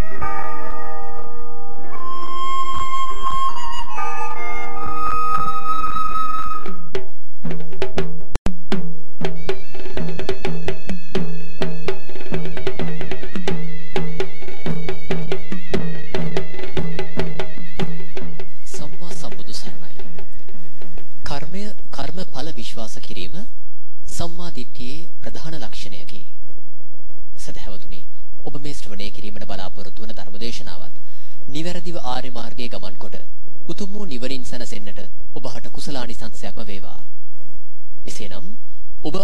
Música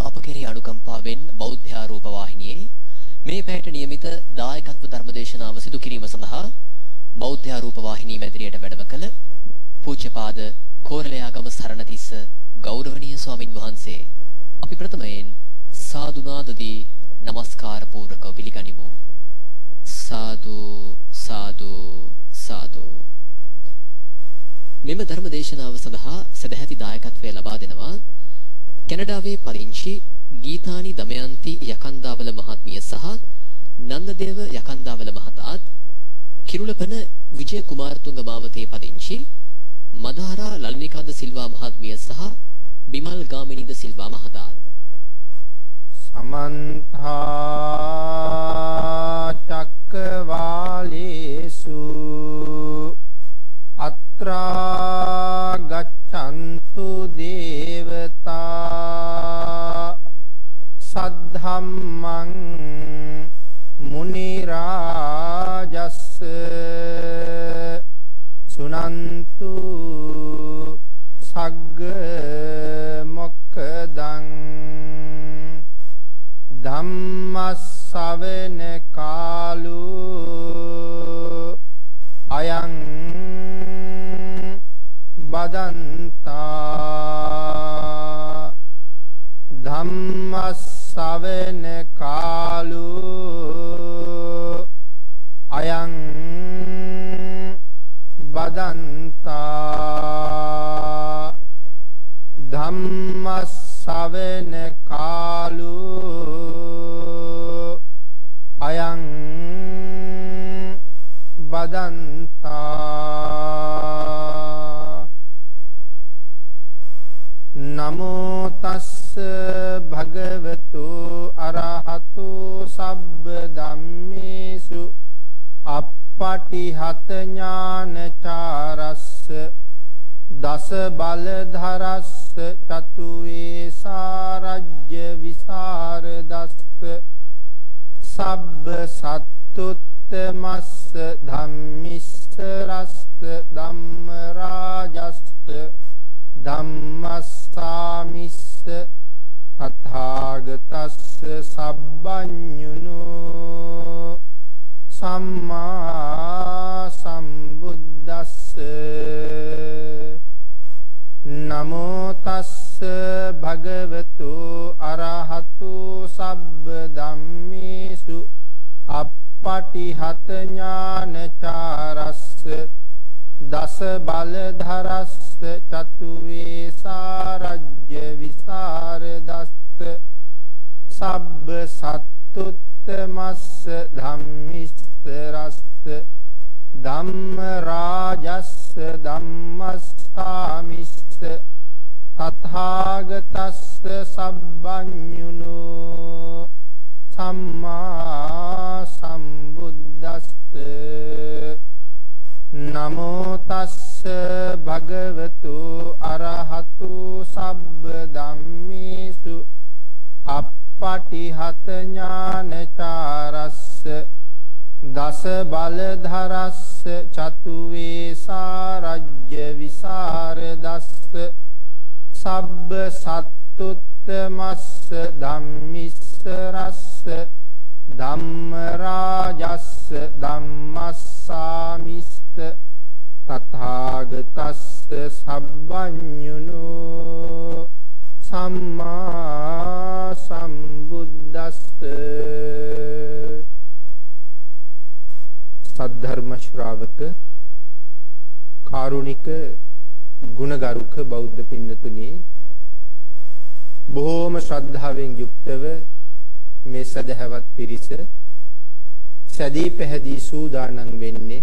අප කෙරෙහි අනුකම්පාවෙන් බෞද්ධ ආරූප වාහිනියේ මේ පැයට નિયમિત දායකත්ව ධර්මදේශනාව සිදු කිරීම සඳහා බෞද්ධ ආරූප වාහිනිය මැදිරියට වැඩම කළ පූජ්‍යපාද කෝරළයාගම සරණතිස්ස ගෞරවනීය ස්වාමින් වහන්සේ අපි ප්‍රථමයෙන් සාදුනාදදී নমස්කාර පූර්වකව පිළිගනිමු. සාදු සාදු සාදු. මෙම ධර්මදේශනාව සඳහා සදැහැති දායකත්වය ලබා දෙනවා කැනඩාවේ පදිංචි ගීතානි දමයන්ති යකන්දාවල මහත්මිය සහ නන්දදේව යකන්දාවල මහතාත් කිරුලපන විජය කුමාරතුංග මාවතේ පදිංචි මදාරා ලල්නිකාද සිල්වා මහත්මිය සහ බිමල් ගාමිණීද සිල්වා මහතාත්. සමන්තා තස්ස සබ්බඤුනු සම්මා සම්බුද්දස්ස සද්ධර්ම ශ්‍රාවක කාරුණික ගුණගරුක බෞද්ධ පින්නතුනි බොහෝම ශ්‍රද්ධාවෙන් යුක්තව මේ සදහවත් පිරිස සැදී පැහැදී සූදානම් වෙන්නේ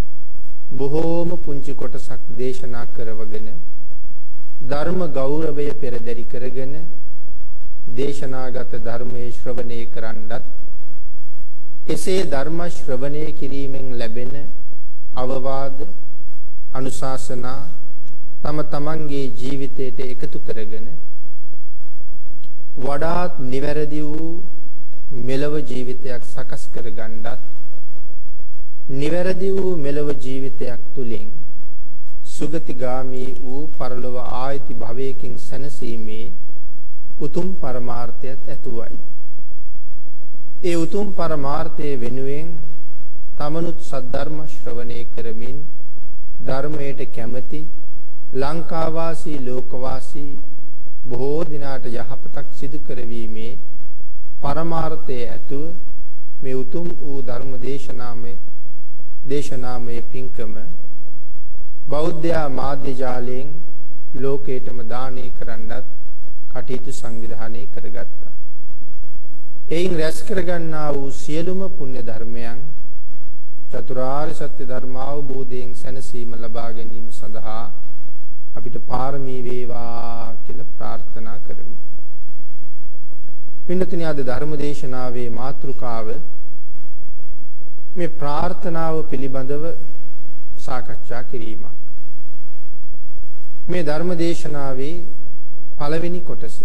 බොහෝම පුංචි කොටසක් දේශනා කරවගෙන ධර්ම ගෞරවය පෙරදරි කරගෙන දේශනාගත ධර්මයේ ශ්‍රවණය කරන්නත් එසේ ධර්ම ශ්‍රවණය කිරීමෙන් ලැබෙන අවවාද අනුශාසනා තම තමන්ගේ ජීවිතයට එකතු කරගෙන වඩාත් නිවැරදි වූ මෙලව ජීවිතයක් සකස් කරගන්නත් නිවැරදි වූ මෙලව ජීවිතයක් තුලින් සුගතිගාමී වූ පරලොව ආයති භවයකින් සැනසීමේ උතුම් පරමාර්ථයත් ඇතුවයි. ඒ උතුම් පරමාර්ථයේ වෙනුවෙන් තමනුත් සද්ධර්ම ශ්‍රවණය කරමින් ධර්මයට කැමති ලංකාවාසී ලෝකවාසී බොහෝ දිනාට යහපතක් සිදු කරවීමේ පරමාර්ථයේ ඇතුව මේ උතුම් වූ ධර්ම දේශනාමය දේශනාමය පින්කම බෞද්ධ මාධ්‍ය ජාලයෙන් ලෝකේටම දානය කරන්නත් කටයුතු සංවිධානය කරගත්තා. එයින් රැස් කරගන්නා වූ සියලුම පුණ්‍ය ධර්මයන් චතුරාර්ය සත්‍ය ධර්ම අවබෝධයෙන් සැනසීම ලබා ගැනීම සඳහා අපිට පාරමී වේවා කියලා ප්‍රාර්ථනා කරමි. පින්නතුනි අද ධර්ම දේශනාවේ මාතෘකාව මේ ප්‍රාර්ථනාව පිළිබඳව සාකච්ඡා කිරීමක්. මේ ධර්ම දේශනාවේ පළවෙනි කොටස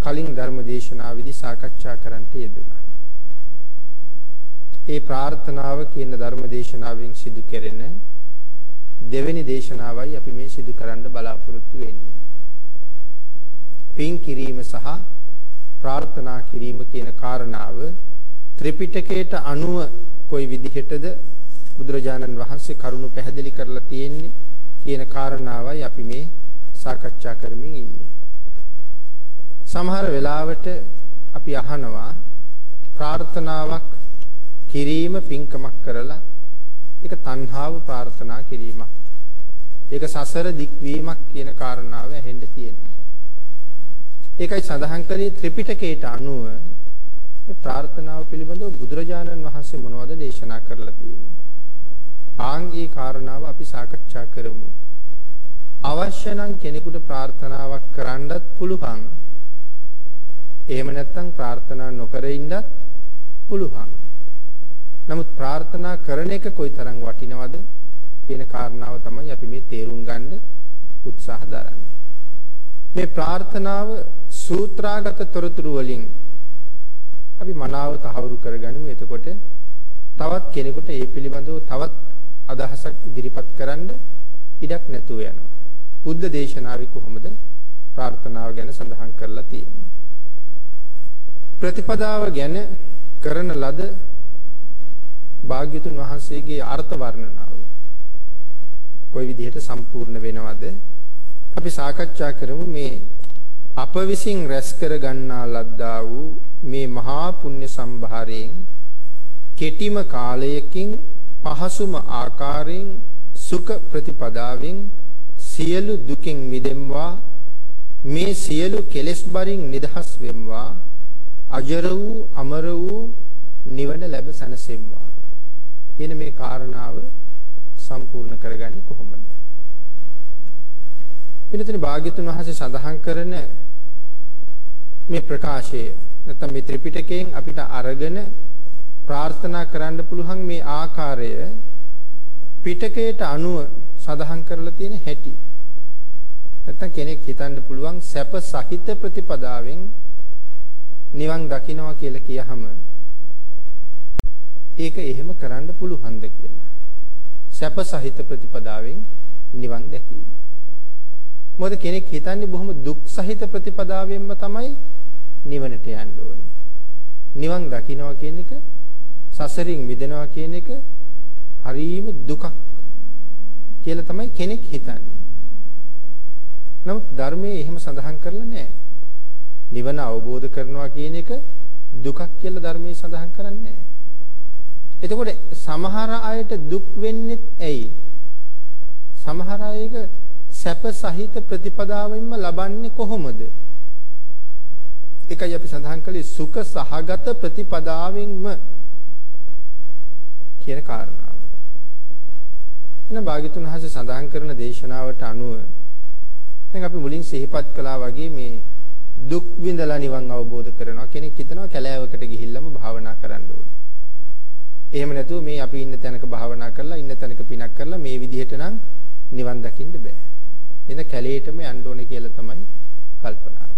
කලින් ධර්ම දේශනාවේදී සාකච්ඡා කරන්නට යෙදුණා. ඒ ප්‍රාර්ථනාව කියන ධර්ම දේශනාවෙන් සිදු කෙරෙන දෙවෙනි දේශනාවයි අපි මේ සිදු කරන්න බලාපොරොත්තු වෙන්නේ. පින් කිරීම සහ ප්‍රාර්ථනා කිරීම කියන කාරණාව ත්‍රිපිටකයට අනුව කොයි විදිහටද බුදුරජාණන් වහන්සේ කරුණු පැහැදිලි කරලා තියෙන්නේ කියන කාරණාවයි අපි මේ සාකච්ඡා කරමින් ඉන්නේ. සමහර වෙලාවට අපි අහනවා ප්‍රාර්ථනාවක් කිරීම පින්කමක් කරලා ඒක තණ්හාව ප්‍රාර්ථනා කිරීමක්. ඒක සසර දික්වීමක් කියන කාරණාව ඇහෙන්න තියෙනවා. ඒකයි සඳහන් කළේ ත්‍රිපිටකයට අනුව මේ ප්‍රාර්ථනාව පිළිබඳව බුදුරජාණන් වහන්සේ මොනවද දේශනා කරලා තියෙන්නේ. ආන්ගේ කාරණාව අපි සාකච්ඡා කරමු. අවශ්‍ය නම් කෙනෙකුට ප්‍රාර්ථනාවක් කරන්නත් පුළුවන්. එහෙම නැත්නම් ප්‍රාර්ථනා නොකර ඉන්නත් පුළුවන්. නමුත් ප්‍රාර්ථනා කරන එක කොයිතරම් වටිනවද කියන කාරණාව තමයි අපි මේ තේරුම් ගන්න උත්සාහ දරන්නේ. මේ ප්‍රාර්ථනාව සූත්‍රාගත තොරතුරු වලින් අපි මනාව තහවුරු කරගනිමු. එතකොට තවත් කෙනෙකුට ඒ පිළිබඳව තවත් අදහසක් ඉදිරිපත් කරන්න ඉඩක් නැතුව යනවා. බුද්ධ දේශනාවේ කොහොමද ප්‍රාර්ථනාව ගැන සඳහන් කරලා තියෙන්නේ. ප්‍රතිපදාව ගැන කරන ලද භාග්‍යතුන් වහන්සේගේ අර්ථ වර්ණනාව කොයි විදිහට සම්පූර්ණ වෙනවද අපි සාකච්ඡා කරමු මේ අප විසින් රැස් කර ගන්නා ලද්දා වූ මේ මහා පුණ්‍ය සම්භාරයෙන් කෙටිම කාලයකින් පහසුම ආකාරයෙන් සුඛ ප්‍රතිපදාවෙන් සියලු දුකින් මිදෙම්වා මේ සියලු කෙලෙස් බරින් නිදහස් වෙම්වා අජර වූ අමර වූ නිවන ලැබ සැනසෙම්වා කියන මේ කාරණාව සම්පූර්ණ කරගන්නේ කොහොමද? වෙනතන භාග්‍යතුන් වහන්සේ සඳහන් කරන මේ ප්‍රකාශය නැත්නම් මේ ත්‍රිපිටකයෙන් අපිට අරගෙන ප්‍රාර්ථනා කරන්න පුළුවන් මේ ආකාරය පිටකයට අනුව සඳහන් කරලා තියෙන හැටි. නැත්නම් කෙනෙක් හිතන්න පුළුවන් සැප සහිත ප්‍රතිපදාවෙන් නිවන් දකින්නවා කියලා කියහම ඒක එහෙම කරන්න පුළුවන්ද කියලා. සැප සහිත ප්‍රතිපදාවෙන් නිවන් දැකීම. මොකද කෙනෙක් හිතන්නේ බොහොම දුක් සහිත ප්‍රතිපදාවෙන්ම තමයි නිවනට යන්න ඕනේ. නිවන් දකින්නවා කියන එක සසරින් මිදෙනවා කියන එක හරීම දුකක් කියලා තමයි කෙනෙක් හිතන්නේ. නමුත් ධර්මයේ එහෙම සඳහන් කරලා නැහැ. නිවන අවබෝධ කරනවා කියන එක දුකක් කියලා ධර්මයේ සඳහන් කරන්නේ නැහැ. එතකොට සමහර අයට දුක් වෙන්නේ ඇයි? සමහර අයක සැප සහිත ප්‍රතිපදාවෙන්ම ලබන්නේ කොහොමද? ඒකයි අපි සඳහන් කළේ සුඛ සහගත ප්‍රතිපදාවෙන්ම කියන කාරණාව. එන භාග්‍යතුන් හසේ සඳහන් කරන දේශනාවට අනුව දැන් අපි මුලින් සිහිපත් කළා වගේ මේ දුක් විඳලා නිවන් අවබෝධ කරනවා කෙනෙක් හිතනවා කැලෑවකට ගිහිල්ලාම භාවනා කරන්න ඕනේ. එහෙම නැතුව මේ අපි ඉන්න තැනක භාවනා කරලා ඉන්න තැනක පිනක් කරලා මේ විදිහට නම් නිවන් දකින්න බෑ. එන කැලේටම යන්න ඕනේ කියලා තමයි කල්පනාව.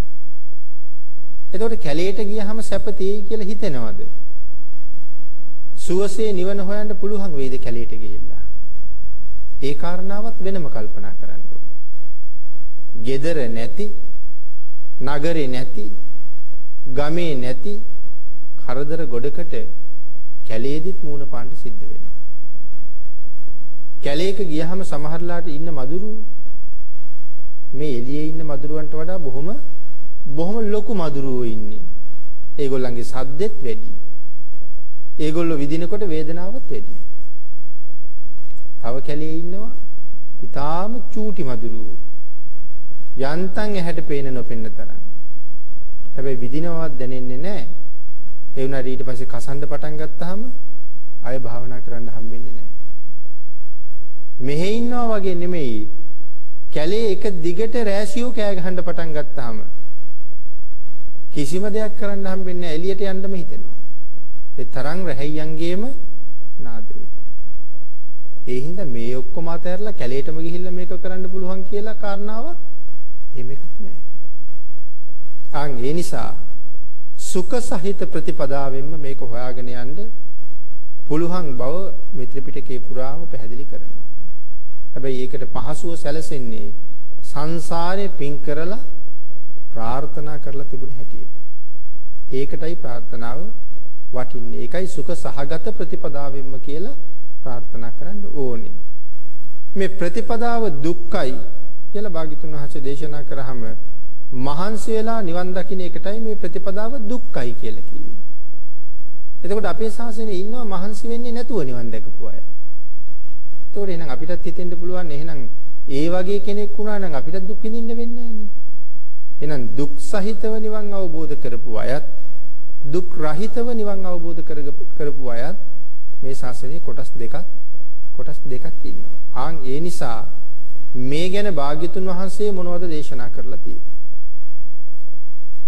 එතකොට කැලේට ගියහම සැප තියෙයි කියලා හිතෙනවද? සුවසේ නිවන හොයන්න පුළුවන් වේද කැලේට ගිහිල්ලා? ඒ කාරණාවත් වෙනම කල්පනා කරන්න ඕනේ. gedara නැති, නගරේ නැති, ගමේ නැති කරදර ගොඩකට කැලේදිත් මූණ පාන්න සිද්ධ වෙනවා. කැලේක ගියහම සමහරලාට ඉන්න මදුරු මේ එළියේ ඉන්න මදුරුවන්ට වඩා බොහොම බොහොම ලොකු මදුරුවෝ ඉන්නේ. ඒගොල්ලන්ගේ සද්දෙත් වැඩි. ඒගොල්ලෝ විදිනකොට වේදනාවත් වැඩි. තව කැලේ ඉන්නවා ඊටාම චූටි මදුරුවෝ. යන්තම් ඇහැට පේන නොපෙන්න තරම්. හැබැයි විදිනවත් දැනෙන්නේ නැහැ. ඒ වුණාට ඊට පස්සේ කසන්න පටන් ගත්තාම ආය භාවනා කරන්න හම්බෙන්නේ නැහැ. මෙහෙ ඉන්නවා වගේ නෙමෙයි. කැලේ එක දිගට රෑසියෝ කෑ ගහන්න පටන් ගත්තාම කිසිම දෙයක් කරන්න හම්බෙන්නේ නැහැ. එළියට යන්නම හිතෙනවා. ඒ තරම් රැහැයියන්ගේම නාදය. ඒ හින්දා මේ ඔක්කොම අතහැරලා කැලේටම ගිහිල්ලා මේක කරන්න පුළුවන් කියලා කාරණාව එහෙම එකක් නැහැ. ආන් ඒ නිසා සුඛ සහිත ප්‍රතිපදාවෙන්ම මේක හොයාගෙන යන්න පුළුවන් බව මේ ත්‍රිපිටකේ පුරාම පැහැදිලි කරනවා. හැබැයි ඒකට පහසුව සැලසෙන්නේ සංසාරේ පින් කරලා ප්‍රාර්ථනා කරලා තිබුණ හැටියට. ඒකටයි ප්‍රාර්ථනාව වටින්නේ. ඒකයි සුඛ සහගත ප්‍රතිපදාවෙන්ම කියලා ප්‍රාර්ථනා කරන්න ඕනේ. මේ ප්‍රතිපදාව දුක්ඛයි කියලා භාග්‍යතුන් වහන්සේ දේශනා කරාම මහන්සි වෙලා නිවන් දකින්න එකටයි මේ ප්‍රතිපදාව දුක්ඛයි කියලා කිව්වේ. එතකොට අපේ ශාසනයේ ඉන්නවා මහන්සි වෙන්නේ නැතුව නිවන් දැකපු අය. ඒතකොට එහෙනම් අපිටත් හිතෙන්න පුළුවන් එහෙනම් ඒ වගේ කෙනෙක් වුණා නම් අපිටත් දුක් විඳින්න වෙන්නේ නැහැ එහෙනම් දුක් සහිතව නිවන් අවබෝධ කරපු අයත් දුක් රහිතව නිවන් අවබෝධ කරපු අයත් මේ ශාසනයේ කොටස් දෙකක් කොටස් දෙකක් ඉන්නවා. ආන් ඒ නිසා මේ ගැන භාග්‍යතුන් වහන්සේ මොනවද දේශනා කරලා තියෙන්නේ?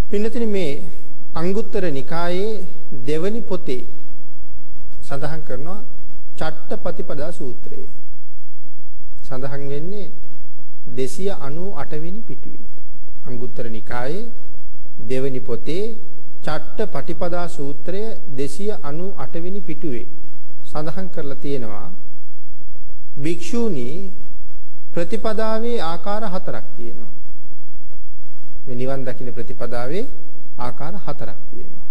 පින්නතිනි මේ අංගුත්තර නිකායේ දෙවනි පොතේ සඳහන් කරනවා චට්ටපතිපදා සූත්‍රයේ. සඳහන් වෙන්නේ 298 වෙනි පිටුවේ. අංගුත්තර නිකායේ දෙවනි පොතේ චට්ටපටිපදා සූත්‍රය 298 වෙනි පිටුවේ සඳහන් කරලා තියෙනවා භික්ෂූනි ප්‍රතිපදාවේ ආකාර හතරක් තියෙනවා. මේ නිවන් දකින්න ප්‍රතිපදාවේ ආකාර හතරක් තියෙනවා.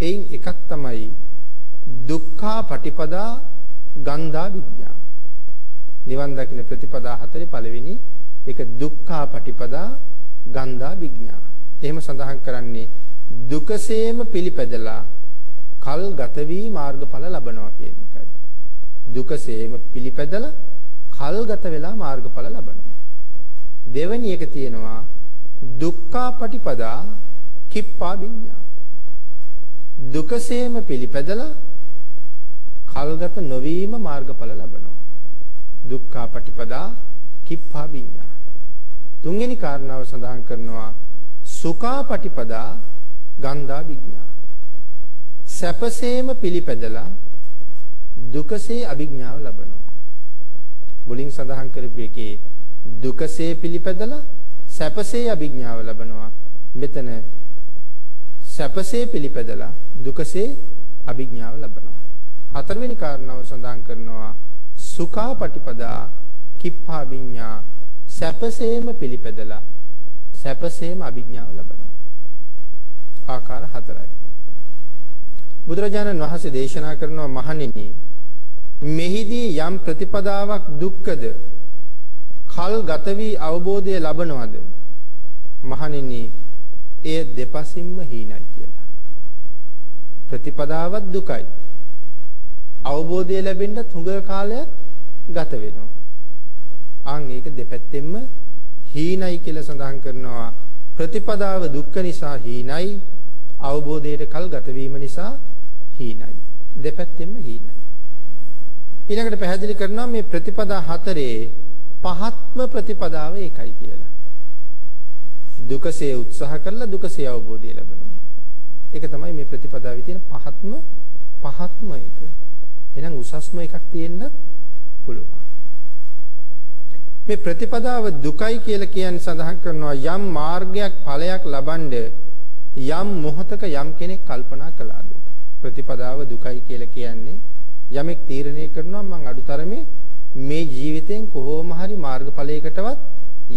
එයින් එකක් තමයි දුක්ඛා පටිපදා ගන්ධා විඥා. නිවන් දකින්න ප්‍රතිපදා හතරේ පළවෙනි ඒක දුක්ඛා පටිපදා ගන්ධා විඥා. එහෙම සඳහන් කරන්නේ දුකසේම පිළිපැදලා කල් ගත වී මාර්ගඵල ලබනවා කියන එකයි. දුකසේම පිළිපැදලා කල් ගත වෙලා මාර්ගඵල ලබනවා. දෙවෙනි එක තියෙනවා දුක්ඛා පටිපදා කිප්පා විඤ්ඤා. දුකසේම පිළිපැදලා කල්ගත නොවීම මාර්ගඵල ලබනවා. දුක්ඛා පටිපදා කිප්පා විඤ්ඤා. තුන්වෙනි කාරණාව සඳහන් කරනවා සුඛා පටිපදා ගන්ධා විඤ්ඤා. සැපසේම පිළිපැදලා දුකසේ අභිඥාව ලබනවා. මුලින් සඳහන් කරපු එකේ දුකසේ පිළිපැදලා සැපසේ අභිඥාව ලබනවා. මෙතන සැපසේ පිළිපැදලා දුකසේ අභිඥාව ලබනවා. හතරවෙනි කාරණාව සඳහන් කරනවා සුඛා පටිපදා කිප්පා විඤ්ඤා සැපසේම පිළිපැදලා සැපසේම අභිඥාව ලබනවා. ආකාර හතරයි. බුදුරජාණන් වහන්සේ දේශනා කරනවා මහණෙනි මෙහිදී යම් ප්‍රතිපදාවක් දුක්කද කල් ගත වී අවබෝධය ලබනවද මහණෙනි එය දෙපසින්ම හීනයි කියලා ප්‍රතිපදාවක් දුකයි අවබෝධය ලැබෙන්න තුඟ කාලයක් ගත වෙනවා ආන් ඒක දෙපැත්තෙන්ම හීනයි කියලා සඳහන් කරනවා ප්‍රතිපදාව දුක්ඛ නිසා හීනයි අවබෝධයට කල් ගත වීම නිසා හීනයි දෙපැත්තෙන්ම හීනයි ඊළඟට පැහැදිලි කරනවා මේ ප්‍රතිපදා හතරේ පහත්ම ප්‍රතිපදාව ඒකයි කියලා. දුකසේ උත්සාහ කරලා දුකසේ අවබෝධය ලැබෙනවා. ඒක තමයි මේ ප්‍රතිපදාවේ තියෙන පහත්ම පහත්ම එක. එහෙනම් උසස්ම එකක් තියෙන්න පුළුවන්. මේ ප්‍රතිපදාව දුකයි කියලා කියන්නේ සඳහන් කරනවා යම් මාර්ගයක් ඵලයක් ලබනද යම් මොහතක යම් කෙනෙක් කල්පනා කළාද ප්‍රතිපදාව දුකයි කියලා කියන්නේ යමෙක් තීරණය කරනවා මං අඩුතරමේ මේ ජීවිතෙන් කොහොම හරි මාර්ගඵලයකටවත්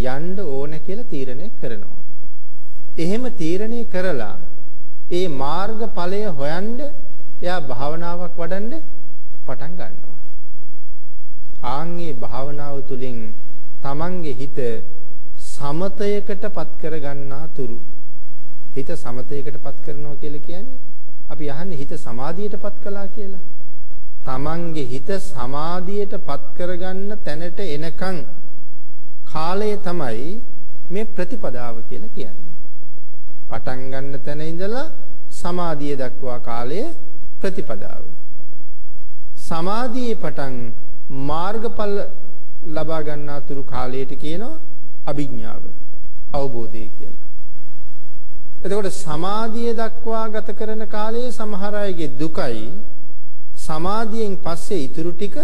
යන්න ඕන කියලා තීරණය කරනවා. එහෙම තීරණය කරලා ඒ මාර්ගඵලය හොයන්න එයා භාවනාවක් වඩන්න පටන් ගන්නවා. ආන්ගේ භාවනාව තුළින් තමන්ගේ හිත සමතයකටපත් කර ගන්නා තුරු හිත සමතයකටපත් කරනවා කියලා කියන්නේ අපි අහන්නේ හිත සමාධියටපත් කළා කියලා. තමන්ගේ හිත සමාධියටපත් කරගන්න තැනට එනකන් කාලය තමයි මේ ප්‍රතිපදාව කියලා කියන්නේ. පටන් ගන්න තැන ඉඳලා සමාධිය දක්වා කාලය ප්‍රතිපදාව. සමාධියේ පටන් මාර්ගඵල ලබා ගන්නාතුරු කාලයට කියනවා අභිඥාව අවබෝධය කියලා. එතකොට සමාධිය දක්වා ගත කරන කාලයේ සමහර අයගේ දුකයි සමාධියෙන් පස්සේ ඉතුරු ටික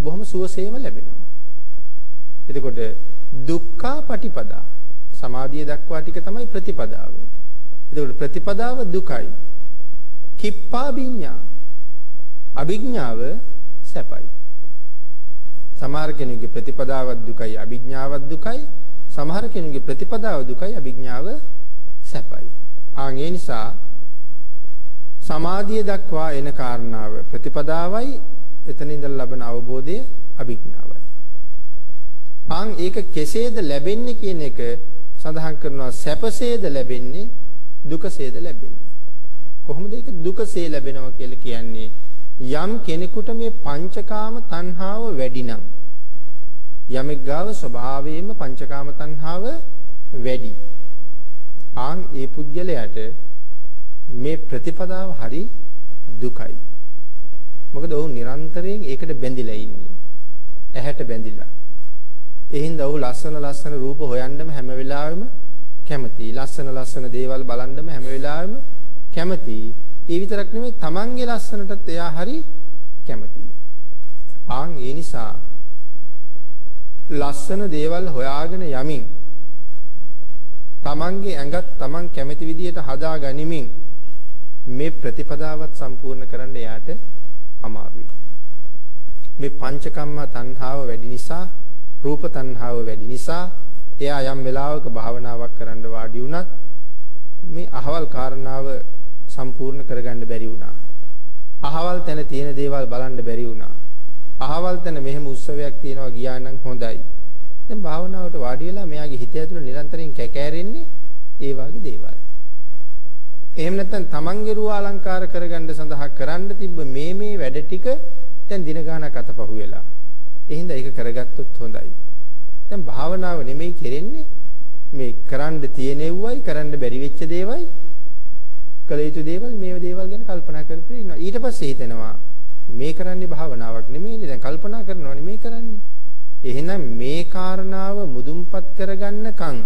බොහොම සුවසේම ලැබෙනවා. එතකොට දුක්ඛා පටිපදා සමාධිය දක්වා ටික තමයි ප්‍රතිපදාව. එතකොට ප්‍රතිපදාව දුකයි. කිප්පා විඤ්ඤා අභිඥාව සැපයි. සමහර කෙනෙකුගේ ප්‍රතිපදාව දුකයි අභිඥාව දුකයි. සමහර කෙනෙකුගේ ප්‍රතිපදාව දුකයි අභිඥාව සැපයි. ආන් ඒ නිසා සමාධිය දක්වා එන කාරණාව ප්‍රතිපදාවයි එතන ඉඳලා ලබන අවබෝධය අභිඥාවයි. ආන් ඒක කෙසේද ලැබෙන්නේ කියන එක සඳහන් කරනවා සැපසේද ලැබෙන්නේ දුකසේද ලැබෙන්නේ. කොහොමද ඒක දුකසේ ලැබෙනවා කියලා කියන්නේ යම් කෙනෙකුට මේ පංචකාම තණ්හාව වැඩි නම් යමෙක් ගාව ස්වභාවයෙන්ම පංචකාම තණ්හාව වැඩි. ආන් ඒ පුද්ගලයාට මේ ප්‍රතිපදාව හරි දුකයි. මොකද ඔහු නිරන්තරයෙන් ඒකට බැඳිලා ඉන්නේ. ඇහැට බැඳිලා. ඒ හින්දා ඔහු ලස්සන ලස්සන රූප හොයන්නම හැම වෙලාවෙම කැමතියි. ලස්සන ලස්සන දේවල් බලන්නම හැම වෙලාවෙම කැමතියි. ඒ විතරක් නෙමෙයි Tamange ලස්සනටත් එයා හරි කැමතියි. ආන් ඒ නිසා ලස්සන දේවල් හොයාගෙන යමින් Tamange ඇඟත් Taman කැමති විදියට හදා ගනිමින් මේ ප්‍රතිපදාවත් සම්පූර්ණ කරන්න යාට අමාරුයි. මේ පංචකම්ම තණ්හාව වැඩි නිසා, රූප තණ්හාව වැඩි නිසා එයා යම් වෙලාවක භාවනාවක් කරන්න වාඩි වුණත් මේ අහවල් කාරණාව සම්පූර්ණ කරගන්න බැරි වුණා. අහවල් තැන තියෙන දේවල් බලන්න බැරි වුණා. අහවල් තැන මෙහෙම උත්සවයක් තියෙනවා ගියා නම් හොඳයි. දැන් භාවනාවට වාඩි වෙලා මෙයාගේ හිත ඇතුළේ නිරන්තරයෙන් කැකෑරෙන්නේ ඒ වගේ දේවල්. එහෙම නැත්නම් තමන්ගේ රුව අලංකාර කරගන්න සඳහා කරන්න තිබ්බ මේ මේ වැඩ ටික දැන් දින ගානක් අතපහු වෙලා. එහෙනම් ඒක කරගත්තොත් හොඳයි. දැන් භාවනාව නෙමෙයි කෙරෙන්නේ මේ කරන්න තියෙනෙව්වයි කරන්න බැරි වෙච්ච දේවල් කළ යුතු දේවල් මේව දේවල් ගැන කල්පනා කර කර ඉන්නවා. ඊට පස්සේ හිතෙනවා මේ කරන්නේ භාවනාවක් නෙමෙයිනේ දැන් කල්පනා කරනවනේ මේ කරන්නේ. එහෙනම් මේ කාරණාව මුදුන්පත් කරගන්නකම්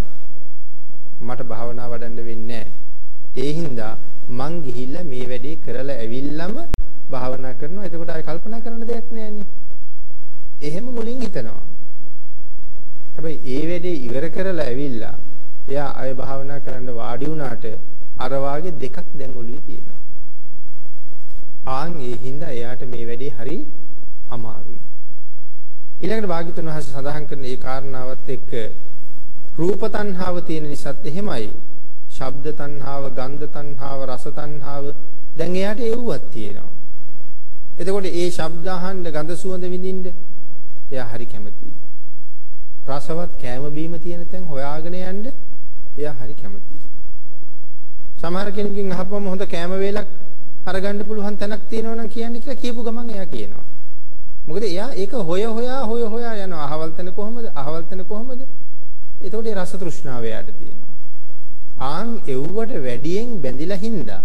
මට භාවනාව වඩන්න වෙන්නේ නැහැ. ඒ හින්දා මං ගිහිල්ලා මේ වැඩේ කරලා ඇවිල්ලාම භාවනා කරනවා. එතකොට ආයෙ කල්පනා කරන්න දෙයක් නෑනේ. එහෙම මුලින් හිතනවා. හැබැයි ඒ වැඩේ ඉවර කරලා ඇවිල්ලා එයා ආයෙ භාවනා කරන්න වාඩි වුණාට අර වාගේ දෙකක් දැන් ඔළුවේ තියෙනවා. ආන් ඒ හින්දා එයාට මේ වැඩේ හරි අමාරුයි. ඊළඟට භාග්‍යතුන් වහන්සේ සඳහන් කරන ඒ කාරණාවත් එක්ක රූප තණ්හාව තියෙන නිසාත් එහෙමයි. ශබ්ද තණ්හාව, ගන්ධ තණ්හාව, රස තණ්හාව දැන් එයාට එව්වක් තියෙනවා. එතකොට ඒ ශබ්ද අහන්න ගඳ සුවඳ විඳින්න එයා හරි කැමතියි. රසවත් කෑම බීම තියෙන තැන් හොයාගෙන යන්න එයා හරි කැමතියි. සමහර කෙනකින් අහපුවම හොඳ කෑම වේලක් අරගන්න පුළුවන් තැනක් තියෙනවා නම් කියන්නේ කියලා කියපු ගමන් එයා කියනවා. මොකද එයා ඒක හොය හොයා හොය හොයා යනවා. අහවල් තැන කොහමද? අහවල් තැන කොහමද? එතකොට ඒ රස තෘෂ්ණාව එයාට තියෙනවා. ආන් එව්වට වැඩියෙන් බැඳිලා හින්දා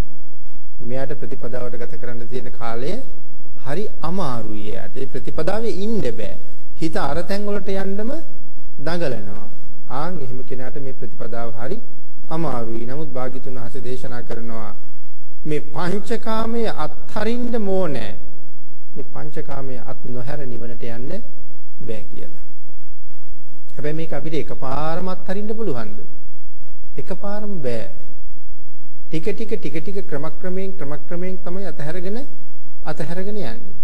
මෙයාට ප්‍රතිපදාවට ගත කරන්න තියෙන කාලය හරි අමාරුයි එයාට. ඒ ප්‍රතිපදාවේ ඉන්න බෑ. හිත අර තැන් වලට යන්නම දඟලනවා. ආන් එහෙම කෙනාට මේ ප්‍රතිපදාව හරි අමාරුයි. නමුත් භාග්‍යතුන් වහන්සේ දේශනා කරනවා මේ පංචකාමයේ අත්හරින්න ඕනේ. මේ පංචකාමයේ අත් නොහැර නිවනට යන්න බෑ කියලා. හැබැයි මේක අපිට එකපාරම අත්හරින්න පුළුවන්ද? එකපාරම බෑ. ටික ටික ටික ටික ක්‍රමක්‍රමයෙන් ක්‍රමක්‍රමයෙන් තමයි අතහැරගෙන අතහැරගෙන යන්නේ.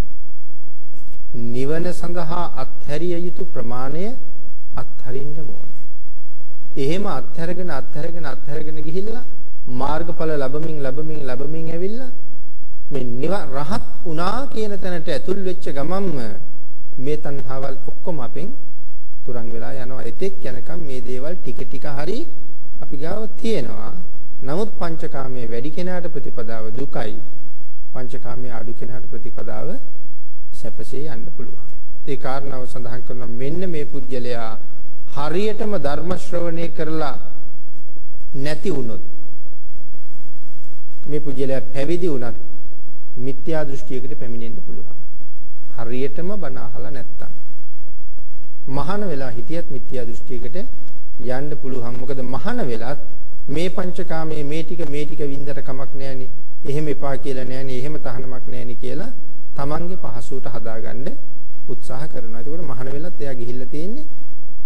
නිවන සඳහා අත්හැරිය යුතු ප්‍රමාණය අත්හරින්න ඕනේ. එහෙම අත්හැරගෙන අත්හැරගෙන අත්හැරගෙන ගිහිල්ලා මාර්ගඵල ලැබමින් ලැබමින් ලැබමින් ඇවිල්ලා මේ නිවන් රහත් උනා කියන තැනට ඇතුල් වෙච්ච ගමන්ම මේ තණ්හාවල් ඔක්කොම අපෙන් තුරන් වෙලා යනවා. එතෙක් යනකම් මේ දේවල් ටික ටික හරි අපි ගාව තියෙනවා. නමුත් පංචකාමයේ වැඩි කෙනාට ප්‍රතිපදාව දුකයි. පංචකාමයේ අඩු කෙනාට ප්‍රතිපදාව සැපසේ යන්න පුළුවන්. ඒ කාරණාව සඳහන් කරනවා මෙන්න මේ පුජ්‍යලයා හරියටම ධර්ම ශ්‍රවණය කරලා නැති වුණොත් මේ පුජ්‍යලයා පැවිදි වුණත් මිත්‍යා දෘෂ්ටියකට පැමිණෙන්න පුළුවන්. හරියටම බණ අහලා නැත්තම්. මහාන වෙලා හිටියත් මිත්‍යා දෘෂ්ටියකට යන්න පුළුවන්. මොකද මහාන වෙලත් මේ පංචකාමයේ මේ ටික මේ ටික වින්දට කමක් නැහෙනි. එහෙම එපා කියලා නැහෙනි. එහෙම තහනමක් නැහෙනි කියලා Tamange පහසුවට හදාගන්න උත්සාහ කරනවා. ඒකෝට මහාන වෙලත් එයා ගිහිල්ලා තියෙන්නේ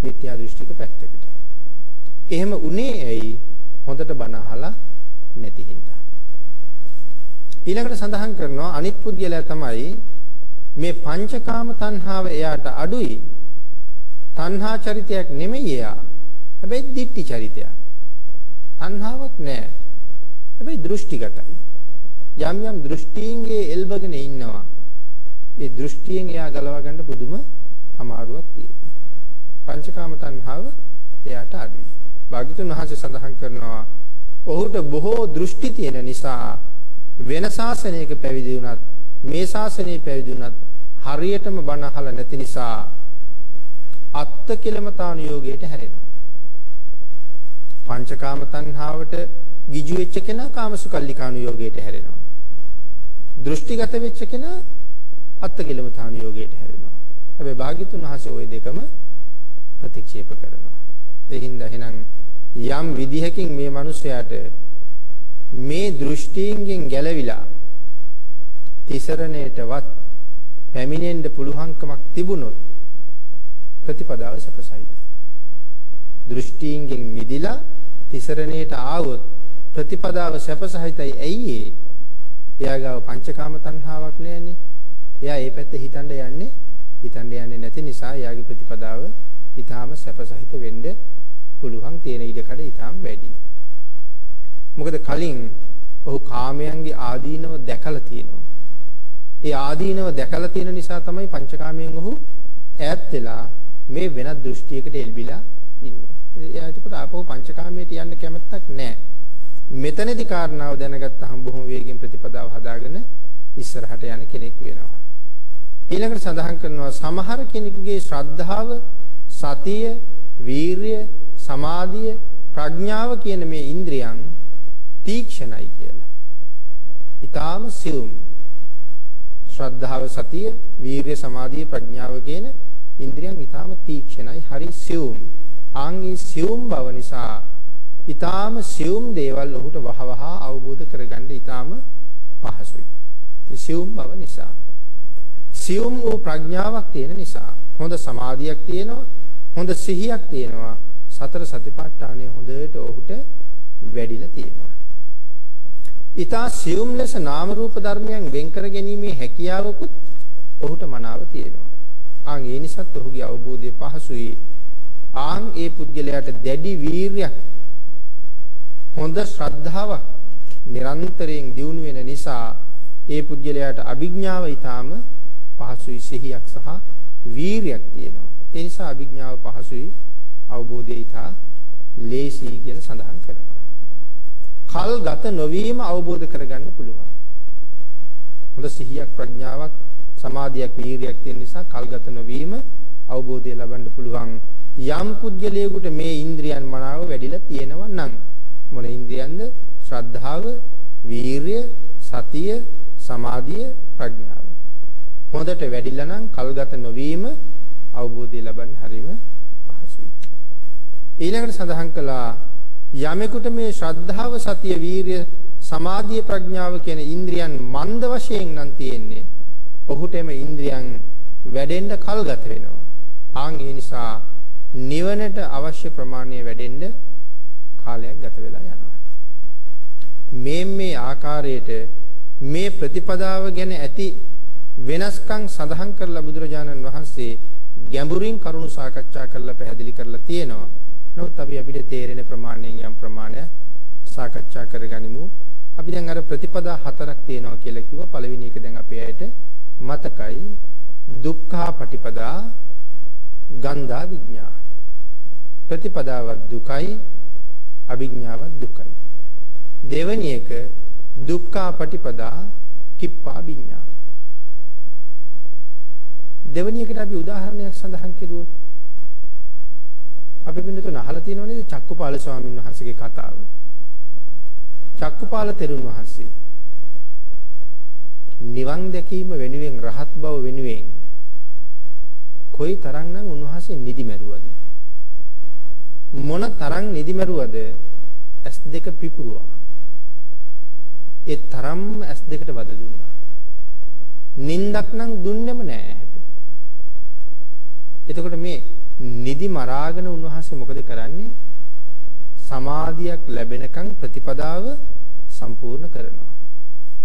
මිත්‍යා දෘෂ්ටික පැත්තකට. එහෙම උනේ ඇයි? හොඳට බණ අහලා නැති හින්දා. ඊළඟට සඳහන් කරනවා අනිත් පුද්ගලයා තමයි මේ පංචකාම තණ්හාව එයාට අඩුයි. තණ්හා චරිතයක් නෙමෙයි එයා. හැබැයි දිට්ටි චරිතයක්. තණ්හාවක් නැහැ. හැබැයි දෘෂ්ටිගතයි. යම් යම් දෘෂ්ටීන්ගේ එල්බගෙන ඉන්නවා. ඒ දෘෂ්ටියෙන් එයා ගලවා ගන්න පුදුම අමාරුවක් තියෙනවා. පංචකාම තණ්හාව එයාට අඩුයි. භාග්‍යතුන් වහන්සේ සඳහන් කරනවා ඔහුට බොහෝ දෘෂ්ටි තියෙන නිසා වෙන ශාසනයක පැවිදි වුණත් මේ ශාසනයේ පැවිදි වුණත් හරියටම බණ අහලා නැති නිසා අත්ත කිලමතාන යෝගයට හැරෙනවා. පංචකාම තණ්හාවට ගිජු වෙච්ච කෙනා කාමසුකල්ලිකාණු යෝගයට හැරෙනවා. දෘෂ්ටිගත වෙච්ච කෙනා අත්ත කිලමතාන යෝගයට හැරෙනවා. හැබැයි භාග්‍යතුන් වහන්සේ ওই දෙකම ප්‍රතික්ෂේප කරනවා. ඒ හින්දා එහෙනම් යම් විදිහකින් මේ මිනිස්යාට මේ දෘෂ්ටීන්ගෙන් ගැලවිලා තිසරණයටවත් පැමිණෙන්න පුළුවන්කමක් තිබුණොත් ප්‍රතිපදාව සපසයිද දෘෂ්ටීන්ගෙන් මිදිලා තිසරණයට ආවොත් ප්‍රතිපදාව සැපසහිතයි ඇයි ඒ? එයා ගාව පංචකාම තණ්හාවක් නැන්නේ. එයා ඒ පැත්තේ හිතන්න යන්නේ හිතන්න යන්නේ නැති නිසා එයාගේ ප්‍රතිපදාව ඊටාම සැපසහිත වෙන්න පුළුවන් තියෙන ඉඩකඩ ඊටාම වැඩි. මොකද කලින් ඔහු කාමයන්ගේ ආදීනව දැකලා තියෙනවා. ඒ ආදීනව දැකලා තියෙන නිසා තමයි පංචකාමයෙන් ඔහු ඈත් වෙලා මේ වෙනත් දෘෂ්ටියකට එල්බිලා ඉන්නේ. එයා එතකොට ආපහු පංචකාමයට යන්න කැමැත්තක් නැහැ. මෙතනදී කාරණාව දැනගත්තාම බොහොම වේගෙන් ප්‍රතිපදාව හදාගෙන ඉස්සරහට යන කෙනෙක් වෙනවා. ඊළඟට සඳහන් කරනවා සමහර කෙනෙකුගේ ශ්‍රද්ධාව, සතිය, වීරිය, සමාධිය, ප්‍රඥාව කියන මේ ඉන්ද්‍රියන් තීක්ෂණයි කියලා. ඊටාම සියුම්. ශ්‍රද්ධාව, සතිය, වීරිය, සමාධිය, ප්‍රඥාව කියන ඉන්ද්‍රියන් ඊටාම තීක්ෂණයි, හරි සියුම්. ආන්ගේ සියුම් බව නිසා ඊටාම සියුම් දේවල් ඔහුට වහවහ අවබෝධ කරගන්න ඊටාම පහසුයි. ඒ සියුම් බව නිසා. සියුම් වූ ප්‍රඥාවක් තියෙන නිසා හොඳ සමාධියක් තියෙනවා, හොඳ සිහියක් තියෙනවා. සතර සතිපට්ඨානය හොඳට ඔහුට වැඩිලා තියෙනවා. ඊතා සියුම් ලෙස නාම රූප ධර්මයන් වෙන් කර ගැනීමේ හැකියාවකුත් ඔහුට මනාව තියෙනවා. ආන් ඒ නිසාත් ඔහුගේ අවබෝධය පහසුයි. ආන් ඒ පුද්ගලයාට දැඩි වීරියක් හොඳ ශ්‍රද්ධාවක් නිරන්තරයෙන් දියුණු වෙන නිසා ඒ පුද්ගලයාට අභිඥාව ඊටාම පහසුයි සිහියක් සහ වීරියක් තියෙනවා. ඒ නිසා අභිඥාව පහසුයි අවබෝධය ඊටා ලේසි කියලා සඳහන් කරනවා. කල් ගත නොවීම අවබෝධ කරගන්න පුළුවන්. හොඳ සිහියක් ප්‍රඥාවක් සමාධියක් වීරියක් තියෙන නිසා කල් ගත නොවීම අවබෝධය ලබන්න පුළුවන්. යම් පුද්ගලයෙකුට මේ ඉන්ද්‍රියන් මනාව වැඩිලා තියෙනවා නම් මොන ඉන්ද්‍රියන්ද? ශ්‍රද්ධාව, වීරිය, සතිය, සමාධිය, ප්‍රඥාව. හොඳට වැඩිලා නම් කල්ගත නොවීම අවබෝධය ලබන්න හරීම පහසුයි. ඊළඟට සඳහන් කළා යමෙකුට මේ ශ්‍රද්ධාව, සතිය, වීරිය, සමාධිය, ප්‍රඥාව කියන ඉන්ද්‍රියන් මන්ද වශයෙන් නම් තියෙන්නේ. ඔහුට එම ඉන්ද්‍රියන් වැඩෙන්න කල්ගත වෙනවා. ආන් ඒ නිසා නිවනට අවශ්‍ය ප්‍රමාණය වැඩෙන්න කාලයක් ගත වෙලා යනවා. මේ මේ ආකාරයට මේ ප්‍රතිපදාව ගැන ඇති වෙනස්කම් සඳහන් කරලා බුදුරජාණන් වහන්සේ ගැඹුරින් කරුණු සාකච්ඡා කරලා පැහැදිලි කරලා තියෙනවා. නමුත් අපි අපිට තේරෙන ප්‍රමාණයෙන් යම් ප්‍රමාණයක් සාකච්ඡා කරගනිමු. අපි දැන් අර ප්‍රතිපදා හතරක් තියෙනවා කියලා කිව්වා. පළවෙනි එක දැන් අපේ ඇයට මතකයි. දුක්ඛා පටිපදා ගන්ධා විඥා. ප්‍රතිපදාවත් දුකයි අවිඥාවත් දුකයි. දෙවෙනි එක දුක්ඛා පටිපදා කිප්පා විඥා. දෙවෙනි එකට අපි උදාහරණයක් සඳහන් කෙරුවොත් අපි බින්දුතුන අහලා තියෙනව නේද? චක්කුපාල ස්වාමීන් වහන්සේගේ කතාව. චක්කුපාල තෙරුන් වහන්සේ නිවන් දැකීම වෙනුවෙන් රහත් බව වෙනුවෙන් කොයි තරම්නම් උන්වහන්සේ නිදි මැරුවද? මොන තරම් නිදි මැරුවද? S2 පිපුරුවා. ඒ තරම් S2ට වද දුන්නා. නින්දක් නම් දුන්නෙම නෑ. එතකොට මේ නිදි මරාගෙන උන්වහන්සේ මොකද කරන්නේ? සමාධියක් ලැබෙනකන් ප්‍රතිපදාව සම්පූර්ණ කරනවා.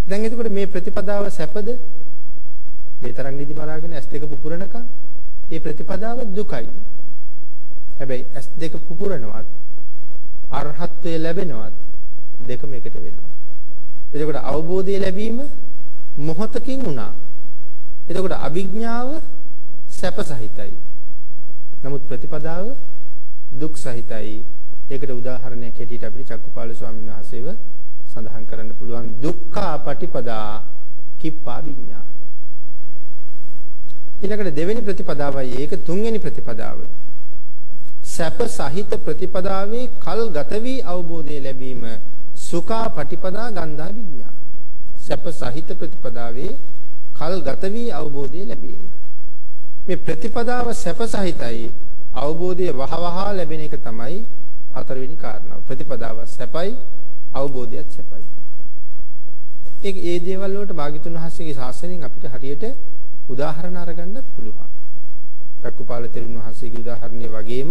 දැන් එතකොට මේ ප්‍රතිපදාව සැපද? මේ තරම් නිදි මරාගෙන S2 පුපුරනකන් ඒ ප්‍රතිපදාව දුකයි. හැබැයි S2 පුපුරනවත් අරහත්ත්වය ලැබෙනවත් දෙකම එකට වෙනවා. එතකොට අවබෝධය ලැබීම මොහොතකින් වුණා. එතකොට අභිඥාව සැප සහිතයි. නමුත් ප්‍රතිපදාව දුක් සහිතයි. ඒකට උදාහරණයක් හැටියට අපිට චක්කුපාල ස්වාමීන් වහන්සේව සඳහන් කරන්න පුළුවන් දුක්ඛා පටිපදා කිප්පා විඤ්ඤා. ඊළඟට දෙවෙනි ප්‍රතිපදාවයි ඒක තුන්වෙනි ප්‍රතිපදාව. සැප සහිත ප්‍රතිපදාවේ කල් ගත වී අවබෝධය ලැබීම සුඛා පටිපදා ගන්ධා විඤ්ඤා. සැප සහිත ප්‍රතිපදාවේ කල් ගත වී අවබෝධය ලැබීම. මේ ප්‍රතිපදාව සැපසහිතයි අවබෝධය වහවහා ලැබෙන එක තමයි හතරවෙනි කාරණාව. ප්‍රතිපදාව සැපයි අවබෝධයත් සැපයි. ඒ ඒ දේවල් වලට භාග්‍යතුන් වහන්සේගේ ශාසනයෙන් අපිට හරියට උදාහරණ අරගන්නත් පුළුවන්. චක්කුපාල තෙරුන් වහන්සේගේ උදාහරණය වගේම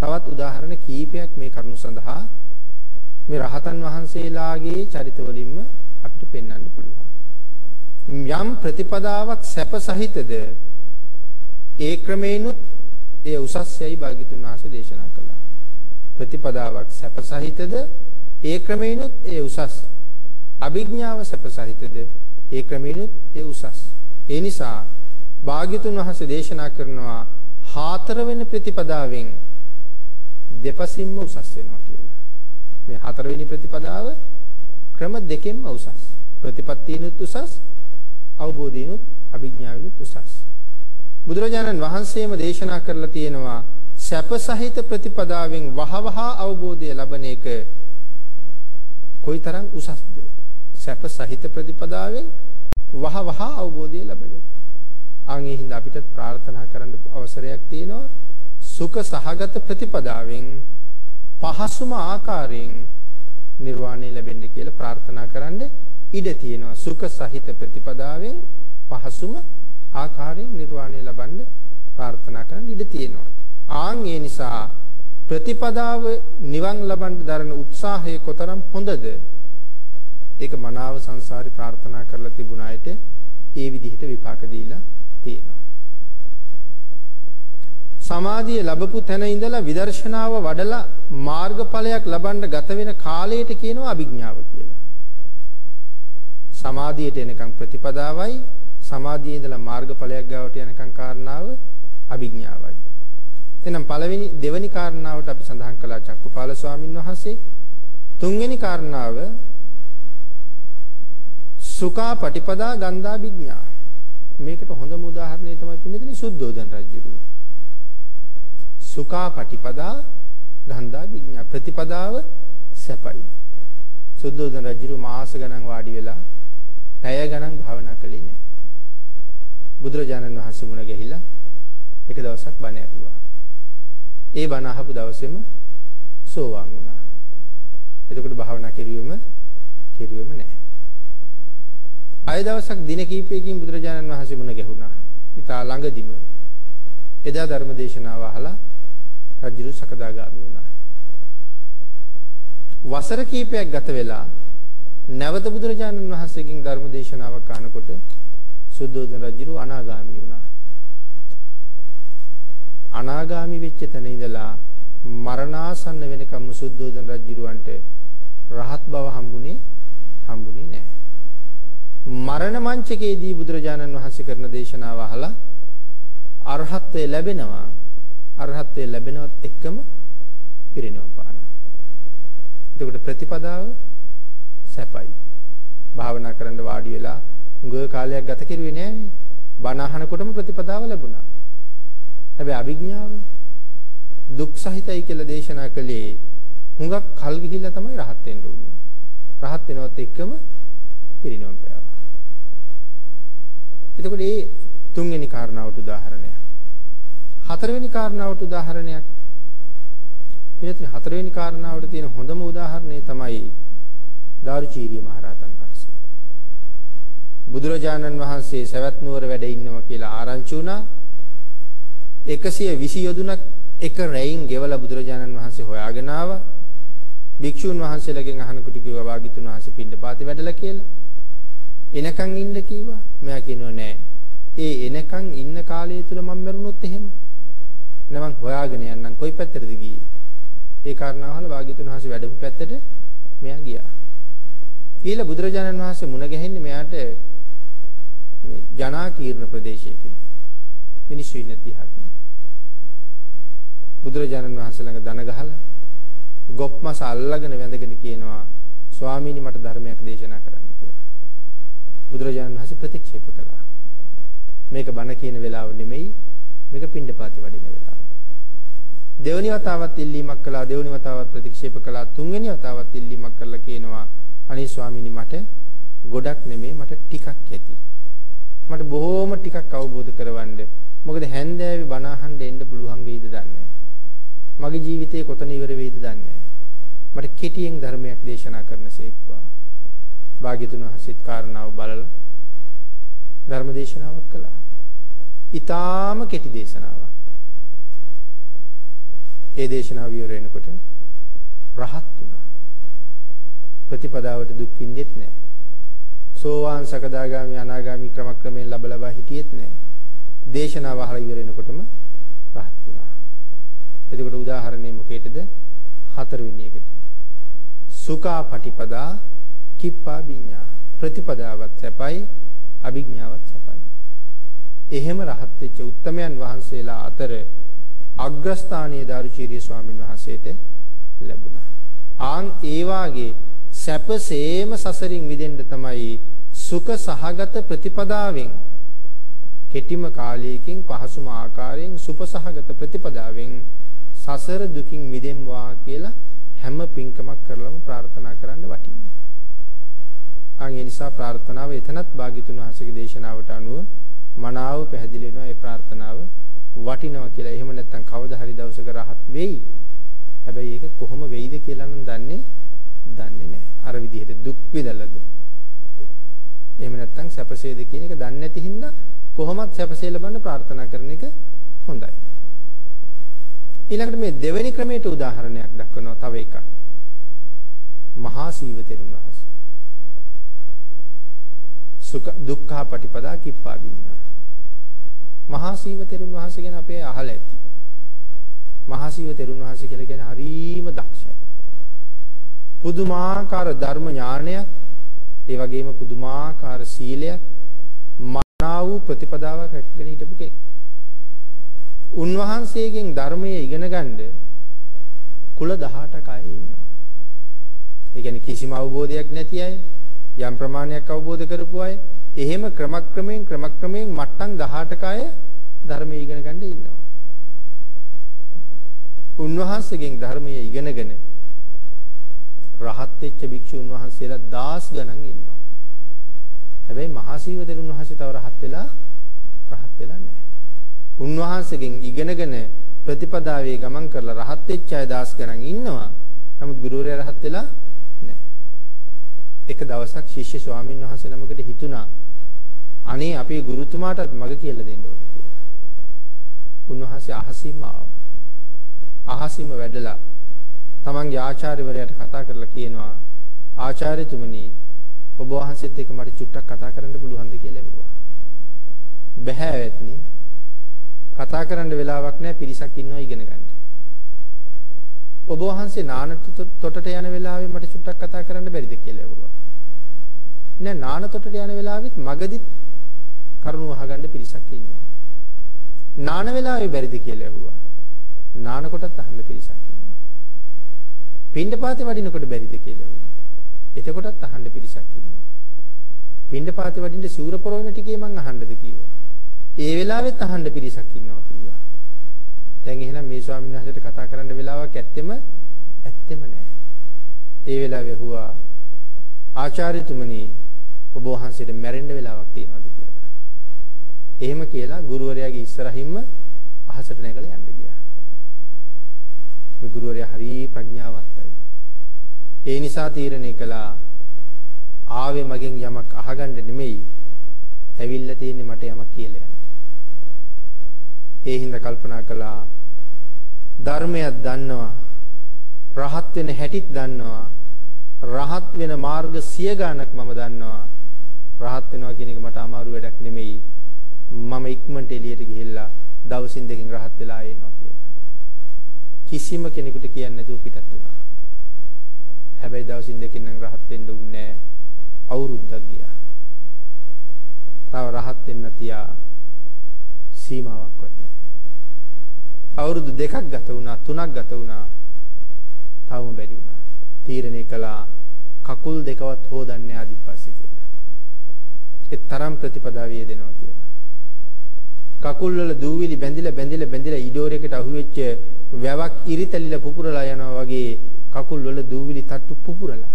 තවත් උදාහරණ කීපයක් මේ කරුණු සඳහා මේ රහතන් වහන්සේලාගේ චරිතවලින්ම අපිට පෙන්වන්න පුළුවන්. යම් ප්‍රතිපදාවක් සැප සහිතද ඒ ක්‍රමේනුත් ඒ උසස් යයි භාග්‍යතුන් වහන්සේ දේශනා කළා. ප්‍රතිපදාවක් සැපසහිතද ඒ ක්‍රමේනුත් ඒ උසස්. අභිඥාව සැපසහිතද ඒ ක්‍රමේනුත් ඒ උසස්. ඒ නිසා භාග්‍යතුන් වහන්සේ දේශනා කරනවා හතරවෙනි ප්‍රතිපදාවෙන් දෙපසින්ම උසස් වෙනවා කියලා. මේ හතරවෙනි ප්‍රතිපදාව ක්‍රම දෙකෙන්ම උසස්. ප්‍රතිපත්තියනුත් උසස්, අවබෝධයනුත්, අභිඥාවනුත් උසස්. බුදුරජාණන් වහන්සේම දේශනා කරලා තියෙනවා සැප සහිත ප්‍රතිපදාවෙන් වහවහ අවබෝධය ලබන එක කොයිතරම් උසස්ද? සැප සහිත ප්‍රතිපදාවෙන් වහවහ අවබෝධය ලබන එක. ආන්ගේ හින්දා අපිට ප්‍රාර්ථනා කරන්න අවසරයක් තියෙනවා. සුඛ සහගත ප්‍රතිපදාවෙන් පහසුම ආකාරයෙන් නිර්වාණය ලැබෙන්න කියලා ප්‍රාර්ථනා කරන්න ඉඩ තියෙනවා. සුඛ සහිත ප්‍රතිපදාවෙන් පහසුම ආකාරයෙන් නිර්වාණය ලබන්න ප්‍රාර්ථනා කරන්න ඉඩ තියෙනවා. ආන් ඒ නිසා ප්‍රතිපදාව නිවන් ලබන්න දරන උත්සාහය කොතරම් හොඳද? ඒක මනාව සංසාරේ ප්‍රාර්ථනා කරලා තිබුණ අයට ඒ විදිහට විපාක දීලා තියෙනවා. සමාධිය ලැබපු තැන ඉඳලා විදර්ශනාව වඩලා මාර්ගඵලයක් ලබන්න ගත වෙන කාලයට කියනවා අභිඥාව කියලා. සමාධියට එනකන් ප්‍රතිපදාවයි සමාධියේ ඉඳලා මාර්ගඵලයක් ගාවට යනකන් කාරණාව අභිඥාවයි. එහෙනම් පළවෙනි දෙවෙනි කාරණාවට අපි සඳහන් කළා චක්කුපාල ස්වාමින් වහන්සේ. තුන්වෙනි කාරණාව සුඛා පටිපදා ගන්ධා විඥා. මේකට හොඳම උදාහරණය තමයි පින්නදිනේ සුද්ධෝදන රජුරු. සුඛා පටිපදා ගන්ධා විඥා ප්‍රතිපදාව සැපයි. සුද්ධෝදන රජුරු මාස ගණන් වාඩි වෙලා පැය ගණන් භාවනා කළේ නැහැ. බුදුරජාණන් වහන්සේ මුණ ගැහිලා එක දවසක් බණ ඇහුවා. ඒ බණ අහපු දවසේම සෝවාන් වුණා. එතකොට භාවනා කෙරුවෙම කෙරුවෙම නැහැ. අය දවසක් දින කීපයකින් බුදුරජාණන් වහන්සේ මුණ ගැහුණා. ඉතා ළඟදිම. එදා ධර්ම දේශනාව අහලා රජු සකදාගාමි වුණා. වසර කීපයක් ගත වෙලා නැවත බුදුරජාණන් වහන්සේගෙන් ධර්ම දේශනාවක් අහනකොට සුද්ධෝදන රජු අනාගාමි වුණා. අනාගාමි වෙච්ච තැන ඉඳලා මරණාසන්න වෙනකම් සුද්ධෝදන රජුරවන්ට රහත් බව හම්බුනේ හම්බුනේ නැහැ. මරණ මංචකයේදී බුදුරජාණන් වහන්සේ කරන දේශනාව අහලා අරහත්ත්වය ලැබෙනවා. අරහත්ත්වය ලැබෙනවත් එක්කම පිරිනවම් පානවා. එතකොට ප්‍රතිපදාව සැපයි. භාවනා කරන්න වාඩි වෙලා උගව කාලයක් ගත කෙරුවේ නෑනේ. බණ අහනකොටම ප්‍රතිපදාව ලැබුණා. හැබැයි අවිඥාව දුක් සහිතයි කියලා දේශනා කළේ හුඟක් කල් ගිහිල්ලා තමයි රහත් වෙන්න උනේ. රහත් වෙනවත් එක්කම පිරිනොම් පෑවා. එතකොට මේ තුන්වෙනි කාරණාවට උදාහරණයක්. හතරවෙනි කාරණාවට උදාහරණයක්. මෙතන හතරවෙනි කාරණාවට තියෙන හොඳම උදාහරණය තමයි දාරුචීරිය මහරහතන් වහන්සේ. බුදුරජාණන් වහන්සේ සවැත් නුවර වැඩ ඉන්නවා කියලා ආරංචි වුණා. 120 යොදුනක් එක රැයින් ගෙවලා බුදුරජාණන් වහන්සේ හොයාගෙන ආවා. භික්ෂුන් වහන්සේලාගෙන් අහනකොට කිව්වා වාග්යතුන් වහන්සේ පින්ඩපාතේ වැඩලා කියලා. එනකන් ඉන්න කිව්වා. මෙයා කියනවා නෑ. ඒ එනකන් ඉන්න කාලය තුල මම මරුණොත් එහෙම. නෑ මං හොයාගෙන යන්නම් කොයි පැත්තටද ගියේ. ඒ කාරණාවල වාග්යතුන් වහන්සේ වැඩපු පැත්තට මෙයා ගියා. කියලා බුදුරජාණන් වහන්සේ මුණ ගැහෙන්නේ මෙයාට මේ ජනාකීර්ණ ප්‍රදේශයකදී. මිනිස්සු ඉන්න තිහක්. බුදුරජාණන් වහන්සේ ළඟ දන ගහලා ගොප්මස අල්ලගෙන වැඳගෙන කියනවා ස්වාමීනි මට ධර්මයක් දේශනා කරන්න කියලා. බුදුරජාණන් වහන්සේ ප්‍රතික්ෂේප කළා. මේක බණ කියන වෙලාව නෙමෙයි මේක පින්ඩපාති වඩින වෙලාව. දෙවනි වතාවත් ඉල්ලීමක් කළා දෙවනි වතාවත් ප්‍රතික්ෂේප කළා තුන්වෙනි වතාවත් ඉල්ලීමක් කරලා කියනවා අනේ ස්වාමීනි මට ගොඩක් නෙමෙයි මට ටිකක් ඇති. මට බොහෝම ටිකක් අවබෝධ කරවන්න. මොකද හැන්දෑවේ බණ අහන්න එන්න පුළුවන් වෙයිද දන්නේ මගේ ජීවිතේ කොතන ඉවර වෙයිද දන්නේ මට කෙටියෙන් ධර්මයක් දේශනා කරනසේක්වා. භාග්‍යතුන් වහන්සේත් කාරණාව බලලා ධර්ම දේශනාවක් කළා. ඊටාම කෙටි දේශනාවක්. ඒ දේශනාව ඉවර වෙනකොට රහත් වුණා. ප්‍රතිපදාවට දුක් විඳෙත් නැහැ. සෝවාන් සකදාගාමි අනාගාමි ක්‍රමක්‍රමයෙන් ලබ ලබා හිටියෙත් නැහැ. දේශනාව අහලා ඉවර වෙනකොටම රහත් වුණා. එතකොට උදාහරණය මොකේද? හතරවෙනි එකට. සුඛා පටිපදා කිප්පා විඤ්ඤා. ප්‍රතිපදාවත් සැපයි අභිඥාවත් සැපයි. එහෙම රහත් වෙච්ච උත්තමයන් වහන්සේලා අතර අග්‍රස්ථානීය දාරුචීරිය ස්වාමින් වහන්සේට ලැබුණා. ආන් ඒ වාගේ සැපසේම සසරින් මිදෙන්න තමයි සුඛ සහගත ප්‍රතිපදාවෙන් කෙටිම කාලයකින් පහසුම ආකාරයෙන් සුපසහගත ප්‍රතිපදාවෙන් සසර දුකින් මිදෙම්වා කියලා හැම පින්කමක් කරලම ප්‍රාර්ථනා කරන්න වටින්නේ. අන් ඒ නිසා ප්‍රාර්ථනාව එතනත් භාග්‍යතුන් වහන්සේගේ දේශනාවට අනුව මනාව පැහැදිලි වෙනවා ඒ ප්‍රාර්ථනාව වටිනවා කියලා. එහෙම නැත්නම් කවදා හරි දවසක රහත් වෙයි. හැබැයි ඒක කොහොම වෙයිද කියලා නම් දන්නේ දන්නේ නැහැ. අර විදිහට දුක් විඳලාද. එහෙම නැත්නම් සැපසේද කියන එක දන්නේ නැති හින්දා කොහොමත් සැපසේ ලබන්න ප්‍රාර්ථනා කරන එක හොඳයි. ඊළඟට මේ දෙවෙනි ක්‍රමයට උදාහරණයක් දක්වනවා තව එකක්. මහා සීව තෙරුන් වහන්සේ. සුඛ දුක්ඛ පටිපදා කිප්පා විඤ්ඤා. මහා සීව තෙරුන් වහන්සේ ගැන අපේ අහලා ඇති. මහා සීව තෙරුන් වහන්සේ කියලා කියන්නේ හරීම දක්ෂයි. පුදුමාකාර ධර්ම ඥානයක් ඒ වගේම පුදුමාකාර සීලයක් මනා වූ ප්‍රතිපදාවක් රැකගෙන හිටපු කෙනෙක්. උන්වහන්සේගෙන් ධර්මයේ ඉගෙන ගන්න කුල 18ක අය ඉන්නවා. ඒ කියන්නේ කිසිම අවබෝධයක් නැති අය, යම් ප්‍රමාණයක් අවබෝධ කරපු අය, එහෙම ක්‍රමක්‍රමයෙන් ක්‍රමක්‍රමයෙන් මට්ටම් 18ක අය ධර්මයේ ඉගෙන ගන්න ඉන්නවා. උන්වහන්සේගෙන් ධර්මයේ ඉගෙනගෙන රහත් වෙච්ච භික්ෂුන් වහන්සේලා දහස් ගණන් ඉන්නවා. හැබැයි මහා සීවතරුන් වහන්සේ තව රහත් වෙලා රහත් වෙලා නැහැ. උන්වහන්සේගෙන් ඉගෙනගෙන ප්‍රතිපදාවේ ගමන් කරලා රහත් වෙච්ච අය දහස් ගණන් ඉන්නවා. නමුත් ගුරුවරයා රහත් වෙලා නැහැ. එක දවසක් ශිෂ්‍ය ස්වාමීන් වහන්සේ නමකට හිතුණා අනේ අපේ ගුරුතුමාටත් මග කියලා දෙන්න ඕනේ කියලා. උන්වහන්සේ අහසින්ම ආවා. අහසින්ම වැඩලා තමන්ගේ ආචාර්යවරයාට කතා කරලා කියනවා ආචාර්යතුමනි ඔබ වහන්සේත් එක්ක මට චුට්ටක් කතා කරන්න පුළුවන්ද කියලා ඇහුවා. බෑ වැත්නි. කතා කරන්න වෙලාවක් නැහැ පිරිසක් ඉන්නවා ඉගෙන ගන්න. ඔබ වහන්සේ නාන තොටට යන වෙලාවේ මට චුට්ටක් කතා කරන්න බැරිද කියලා ඇහුවා. නෑ නාන තොටට යන වෙලාවෙත් මගදිත් කරුණු අහගන්න පිරිසක් ඉන්නවා. නාන වෙලාවේ බැරිද කියලා ඇහුවා. නාන කොටත් අහන්න පිරිසක් ඉන්නවා. පින්ඩපාතේ වඩිනකොට බැරිද කියලා ඇහුවා. එතකොටත් අහන්න පිරිසක් ඉන්නවා. පින්ඩපාතේ වඩින්න සිවුර පොරවන ටිකේ මං අහන්නද කිව්වා. ඒ වෙලාවෙත් අහන්න පිරිසක් ඉන්නවා කිව්වා. දැන් එහෙනම් මේ ස්වාමීන් වහන්සේට කතා කරන්න වෙලාවක් ඇත්තෙම ඇත්තෙම නැහැ. ඒ වෙලාවේ හුවා ආචාර්යතුමනි ඔබ වහන්සේට මැරෙන්න වෙලාවක් තියෙනවද කියලා. එහෙම කියලා ගුරුවරයාගේ ඉස්සරහින්ම අහසට නැගලා යන්න ගියා. මේ ගුරුවරයා හරි ප්‍රඥාවන්තයි. ඒ නිසා තීරණය කළා ආවේ මගෙන් යමක් අහගන්න නෙමෙයි ඇවිල්ලා තියෙන්නේ මට යමක් කියලා යන්න. ඒ හින්දා කල්පනා කළා ධර්මයක් දන්නවා රහත් වෙන හැටිත් දන්නවා රහත් වෙන මාර්ග සිය ගණක් මම දන්නවා. රහත් වෙනවා කියන එක මට අමාරු වැඩක් නෙමෙයි. මම ඉක්මනට එළියට ගිහිල්ලා දවසින් දෙකකින් රහත් වෙලා එනවා කියලා. කිසිම කෙනෙකුට කියන්නේ නැතුව පිටත් වුණා. හැබැයි දවසින් දෙකකින් නම් රහත් වෙන්න උන්නේ අවුරුද්දක් ගියා තව රහත් වෙන්න තියා සීමාවක්වත් නැහැ. අවුරුදු දෙකක් ගත වුණා, තුනක් ගත වුණා. තවම බැරි වුණා. තීරණය කළා කකුල් දෙකවත් හොදන්නේ ආදිපස්සේ කියලා. ඒ තරම් ප්‍රතිපදාව යෙදෙනවා කියලා. කකුල් වල දූවිලි බැඳිලා බැඳිලා බැඳිලා ඉඩෝරයකට අහුවෙච්ච වැවක් ඉරිතලිලා පුපුරලා යනවා වගේ කකුල් වල දූවිලි තට්ටු පුපුරලා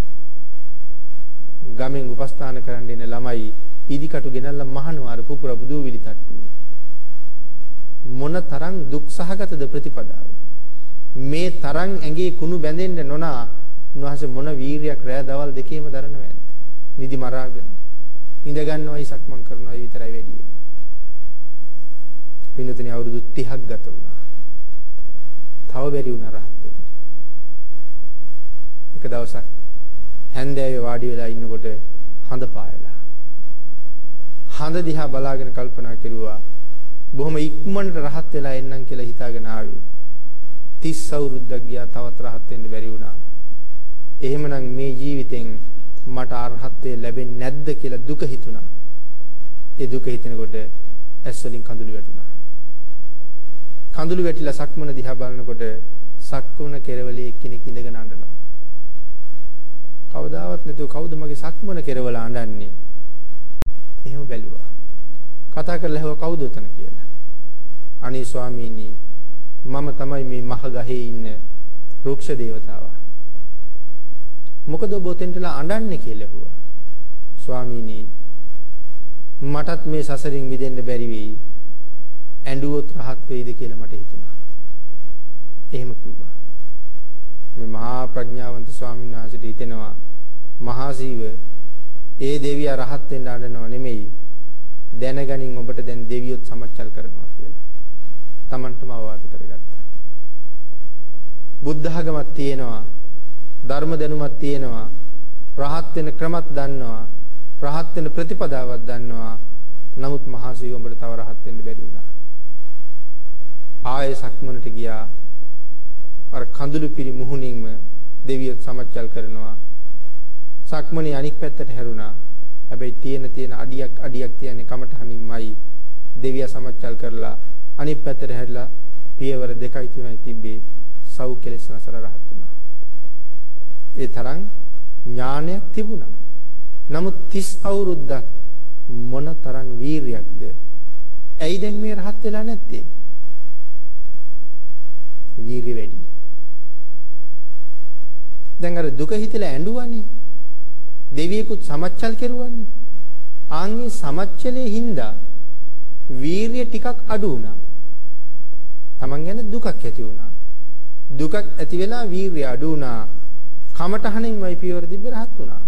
ගමෙන් උපස්ථාන කරන්න එන ළමයි ඉදිකටු ගෙනල්ලා මහනවා අර පුපුර බුදූවිලි තට්ටු. මොන තරම් දුක් සහගතද ප්‍රතිපදාව? මේ තරම් ඇඟේ කුණු බැඳෙන්න නොනා උන්වහන්සේ මොන වීරියක් රෑ දවල් දෙකේම දරනවද නිදි මරාගෙන ඉඳ ගන්නවයි සක්මන් කරනවයි විතරයි වැඩි. පින්නතනේ අවුරුදු 30ක් ගත වුණා. තව බැරි වුණා රහත් වෙන්න. එක දවසක් හැන්දෑවේ වාඩි වෙලා ඉන්නකොට හඳ පායලා. හඳ දිහා බලාගෙන කල්පනා කෙරුවා බොහොම ඉක්මනට රහත් වෙලා එන්නම් කියලා හිතාගෙන ආවේ. 30 අවුරුද්දක් ගියා තවත් රහත් වෙන්න බැරි වුණා. එහෙමනම් මේ ජීවිතෙන් මට අරහත්ත්වය ලැබෙන්නේ නැද්ද කියලා දුක හිතුණා. ඒ දුක හිතනකොට ඇස් වලින් කඳුළු වැටුණා. කඳුළු වැටිලා සක්මන දිහා බලනකොට සක්මුණ කෙරවලේ එක්කෙනෙක් ඉඳගෙන අඬනවා. කවදාවත් නැතුව කවුද මගේ සක්මන කෙරවල අඬන්නේ එහෙම බැලුවා. කතා කරලා ඇහුවා කවුද උතන කියලා. අනේ ස්වාමීනි මම තමයි මේ මහ ගහේ ඉන්න රුක්ෂ දේවතාවා. මොකද ඔබ උතෙන්ටලා අඬන්නේ කියලා ඇහුවා. ස්වාමීනි මටත් මේ සසරින් මිදෙන්න බැරි වෙයි. ඇඬුවොත් rahat වෙයිද කියලා මට හිතුණා. එහෙම කිව්වා. මේ මහා ප්‍රඥාවන්ත ස්වාමීන් වහන්සේට හිතෙනවා මහා සීව ඒ දෙවියා රහත් වෙන්න අඬනව නෙමෙයි. දැනගනින් ඔබට දැන් දෙවියොත් සමච්චල් කරනවා කියලා. Tamanටම අවවාද කරගත්තා. බුද්ධ ධර්මයක් තියෙනවා. ධර්ම දැනුමක් තියෙනවා. රහත් වෙන ක්‍රමත් දන්නවා. රහත් වෙන ප්‍රතිපදාවක් දන්නවා. නමුත් මහා සීව උඹට තව රහත් වෙන්න බැරි වුණා. ආයේ සක්මනට ගියා. අර කඳුළු පිරි මුහුණින්ම දෙවියොත් සමච්චල් කරනවා. සක්මනේ අනික් පැත්තට හැරුණා. හැබැයි තියෙන තියෙන අඩියක් අඩියක් තියන්නේ කමටහනින්මයි. දෙවියා සමච්චල් කරලා අනිත් පැත්තට හැරිලා පියවර දෙකයි තුනයි තිබ්බේ. සව් කෙලෙස් නැසර රහත් වුණා. ඒ තරම් ඥානයක් තිබුණා. නමුත් 30 අවුරුද්දක් මොන තරම් වීරියක්ද? ඇයි දැන් මේ රහත් වෙලා නැත්තේ? වීරිය වැඩි. දැන් අර දුක හිතලා ඇඬුවානේ. දෙවියෙකුත් සමච්චල් කෙරුවානේ. ආන්ගේ සමච්චලේ හින්දා වීරිය ටිකක් අඩු වුණා. Taman ගැන දුකක් ඇති වුණා. දුකක් ඇති වෙලා වීරිය අඩු වුණා. කමටහනින්මයි පියවර තිබ්බ රහත් වුණා.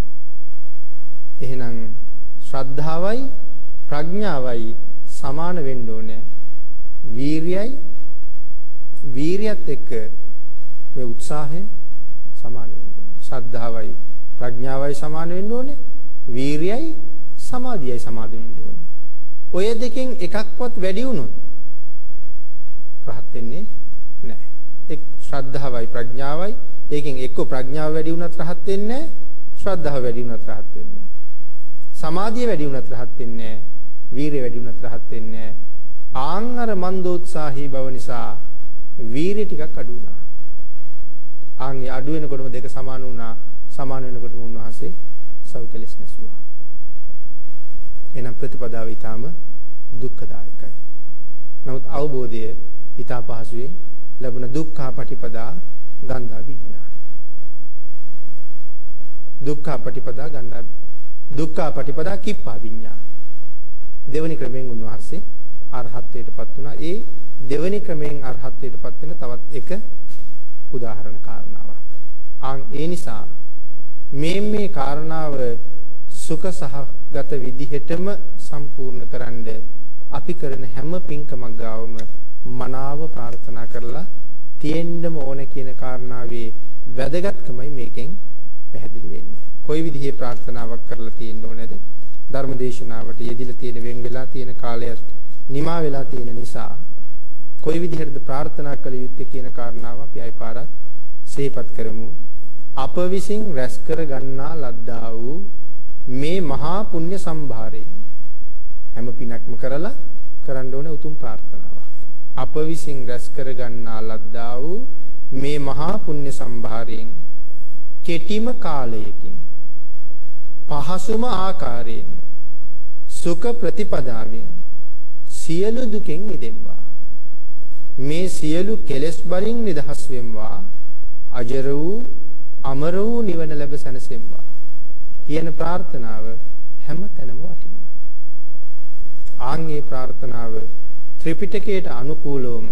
එහෙනම් ශ්‍රද්ධාවයි ප්‍රඥාවයි සමාන වෙන්න ඕනේ. වීරියයි වීරියත් එක්ක මේ උත්සාහය සමාන වෙන්න ඕනේ. ශ්‍රද්ධාවයි ප්‍රඥාවයි සමාන වෙන්න ඕනේ. වීරියයි සමාධියයි සමාන වෙන්න ඕනේ. ඔය දෙකෙන් එකක්වත් වැඩි වුණොත් රහත් වෙන්නේ නැහැ. එක් ශ්‍රද්ධාවයි ප්‍රඥාවයි ඒකෙන් එක්ක ප්‍රඥාව වැඩි වුණත් රහත් වෙන්නේ ශ්‍රද්ධාව වැඩි වුණත් රහත් වෙන්නේ සමාධිය වැඩි වුණත් රහත් වෙන්නේ වීරිය වැඩි වුණත් රහත් වෙන්නේ ආන් අර මන්දෝත්සාහී බව නිසා වීරිය ටිකක් අඩු වුණා. ආන් අඩු වෙනකොටම දෙක සමාන වුණා. සමාන වෙනකොටම උන්වහන්සේ සව් කෙලස් නැසුවා. එහෙනම් ප්‍රතිපදාව ඊටාම දුක්ඛදායකයි. නමුත් අවබෝධය ඊටා පහසුවෙන් ලැබුණ දුක්ඛ පටිපදා ගන්ධා විඥා. දුක්ඛ පටිපදා ගන්ධා දුක්ඛ පටිපදා කිප්පා විඥා. දෙවනි ක්‍රමයෙන් උන්වහන්සේ අරහත්ත්වයටපත් වුණා. ඒ දෙවනි ක්‍රමයෙන් අරහත්ත්වයටපත් වෙන තවත් එක උදාහරණ කාරණාවක්. ආන් ඒ නිසා මේ මේ කාරණාව සුඛ සහගත විදිහටම සම්පූර්ණ කරන්න අපි කරන හැම පින්කමක් ගාවම මනාව ප්‍රාර්ථනා කරලා තියෙන්නම ඕන කියන කාරණාවේ වැදගත්කමයි මේකෙන් පැහැදිලි වෙන්නේ. කොයි විදිහේ ප්‍රාර්ථනාවක් කරලා තියෙන්න ඕනේද? ධර්මදේශනාවට යෙදිලා තියෙන වෙන් වෙලා තියෙන කාලයත් නිමා වෙලා තියෙන නිසා කොයි විදිහටද ප්‍රාර්ථනා කළ යුත්තේ කියන කාරණාව අපි අයිපාරක් සිහිපත් කරමු. අප විසින් රැස් කර ගන්නා ලද්දා වූ මේ මහා පුණ්‍ය සම්භාරයෙන් හැම පිනක්ම කරලා කරන්න ඕන උතුම් ප්‍රාර්ථනාවක්. අප විසින් රැස් කර ගන්නා ලද්දා වූ මේ මහා පුණ්‍ය සම්භාරයෙන් කෙටිම කාලයකින් පහසුම ආකාරයෙන් සුඛ ප්‍රතිපදාවෙන් සියලු දුකෙන් මිදෙම්වා මේ සියලු කෙලෙස් බලින් නිදහස් වෙම්වා අජර වූ අමර වූ නිවන ලැබ සැනසෙම්වා කියන ප්‍රාර්ථනාව හැම තැනම වටිනවා ආන්ගේ ප්‍රාර්ථනාව ත්‍රිපිටකයට අනුකූලවම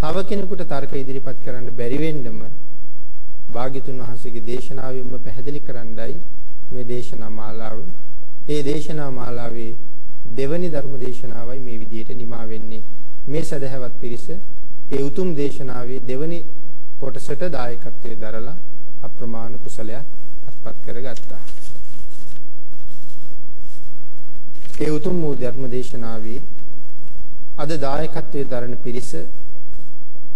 තව කෙනෙකුට තර්ක ඉදිරිපත් කරන්න බැරි වෙන්නම භාග්‍යතුන් වහන්සේගේ දේශනාවෙන්ම පැහැදිලි කරන්නයි මේ දේශනා මාලාව. මේ දේශනා මාලාවේ දෙවැනි ධර්ම දේශනාවයි මේ විදිහට නිමා වෙන්නේ. මේ සදහැවත් පිරිස ඒ උතුම් දේශනාවේ දෙවැනි කොටසට දායකත්වයේ දරලා අප්‍රමාණ කුසලයක් අත්පත් කරගත්තා. ඒ උතුම් වූ ධර්ම දේශනාවේ අද දායකත්වයේ දරන පිරිස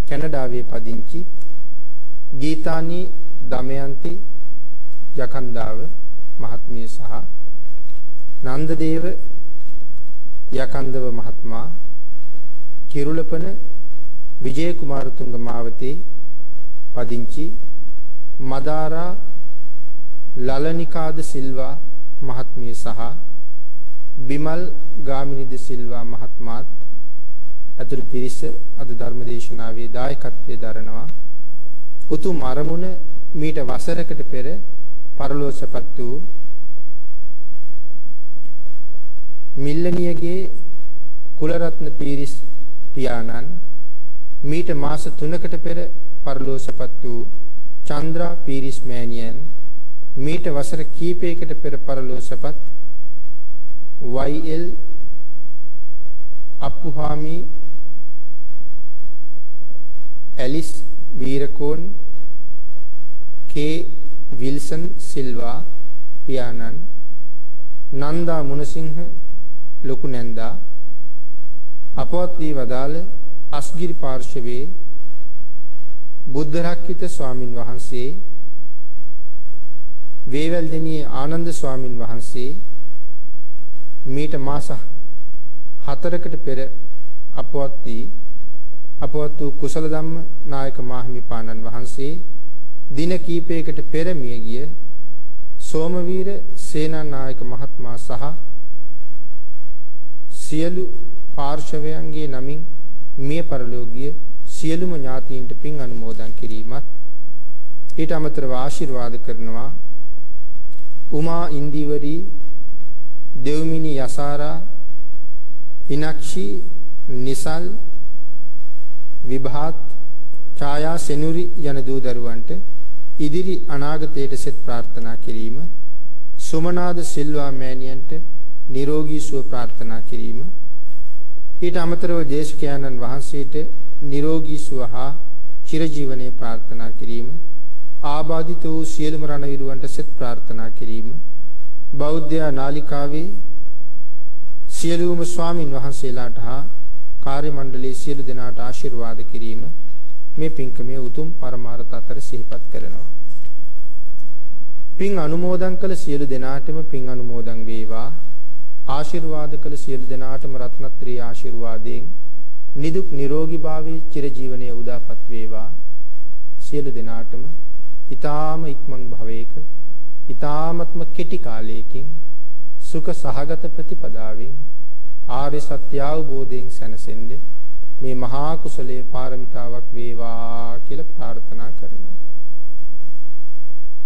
කැනඩාවේ පදිංචි ගීතානි දමයන්ති යකන්දාව මහත්මිය සහ නන්දදේව යකන්දව මහත්මයා කිරුළපන විජය කුමාරතුංග මාවතේ පදිංචි මදාරා ලලනිකාද සිල්වා මහත්මිය සහ බිමල් ගාමිනිද සිල්වා මහත්මාත් ඇතුළු පිරිස අද ධර්මදේශනාවේ දායකත්වයේ දරනවා. උතුම් අරමුණ මීට වසරකට පෙර පරලෝසපත් වූ මිල්ලනියගේ කුලරත්න පීරිස් පියාණන් මීට මාස 3කට පෙර පරලෝසපත් වූ චන්ද්‍රා පීරිස් මෑණියන් මීට වසර කිහිපයකට පෙර පරලෝසපත් YL Appuhami Alice Weerakoon K Wilson Silva පියාණන් නන්දා මුණසිංහ ලොකු නැන්දා අපවත් වී වදාළ අස්ගිරි පාර්ශවයේ බුද්ධ රක්කිත ස්වාමින් වහන්සේ වේවැල්දෙනියේ ආනන්ද ස්වාමින් වහන්සේ මීට මාස 4කට පෙර අපවත් වී අපවත් වූ කුසල ධම්ම නායක මාහිමිපාණන් වහන්සේ දින කීපයකට පෙර මිය ගිය සෝමවීර සේනානායක මහත්මයා සහ සියලු පාර්ශවයන්ගේ නමින් මිය පරලෝකීය සියලුම ඥාතීන්ට පින් අනුමෝදන් කිරීමත් ඊට අමතරව ආශිර්වාද කරනවා. උමා ඉන්දිවරි දෙව්මිනි යසාරා ඉනක්ෂි නිසල් විභාත් ඡායා සෙනුරි යන දූ දරුවන්ට ඉදිරි අනාගතයට සෙත් ප්‍රාර්ථනා කිරීම සුමනාද සිල්වා මෑණියන්ට නිරෝගී සුව ප්‍රාර්ථනා කිරීම ඊට අමතරව දේශකයන්න් වහන්සේට නිරෝගී සුව හා චිරජීවනයේ ප්‍රාර්ථනා කිරීම ආබාධිත වූ සියලුම රණවිරුවන්ට සෙත් ප්‍රාර්ථනා කිරීම බෞද්ධ නාලිකාවේ සියලුම ස්වාමින් වහන්සේලාට හා කාර්ය මණ්ඩලයේ සියලු දෙනාට ආශිර්වාද කිරීම මේ පින්කමේ උතුම් පරමාර්ථ අතර සිහිපත් කරනවා. පින් අනුමෝදන් කළ සියලු දෙනාටම පින් අනුමෝදන් වේවා. ආශිර්වාද කළ සියලු දෙනාටම රත්නත්‍රී ආශිර්වාදයෙන් නිදුක් නිරෝගී භාවයේ චිරජීවනයේ උදාපත් වේවා. සියලු දෙනාටම ඊ타ම ඉක්මන් භවයක ඊ타මත්ම කෙටි කාලයකින් සුඛ සහගත ප්‍රතිපදාවෙන් ආර්ය සත්‍ය අවබෝධයෙන් සැනසෙන්නේ මේ මහා කුසලයේ පාරමිතාවක් වේවා කියලා ප්‍රාර්ථනා කරනවා.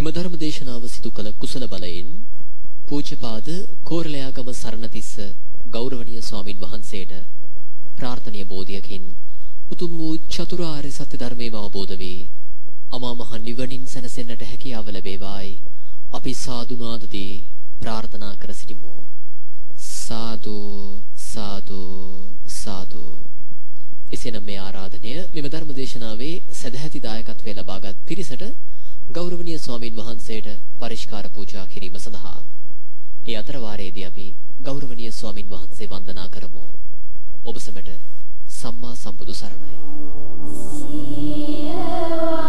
එම ධර්ම දේශනාව සිදු කළ කුසල බලයෙන් පූජ්‍යපාද කෝරළයාගම සරණතිස්ස ගෞරවනීය ස්වාමින් වහන්සේට ප්‍රාර්ථනීය බෝධියකින් උතුම් වූ චතුරාර්ය සත්‍ය ධර්මයම අවබෝධ වේ අමා මහ නිවනින් සැනසෙන්නට හැකියාව ලැබේවායි. අපි සාදුනාදදී ප්‍රාර්ථනා කර සිටිමු. සාදු සාදු සාදු. එසේනම් මේ ආරාධනය මෙම ධර්ම දේශනාවේ සදැහැති දායකත්වය ලබාගත් පිරිසට ගෞරවනීය ස්වාමින් වහන්සේට පරිස්කාර පූජා කිරීම සඳහා ඒ අතර වාරයේදී අපි ගෞරවනීය ස්වාමින් වහන්සේ වන්දනා කරමු. ඔබ සැමට සම්මා සම්බුදු සරණයි. සියෝ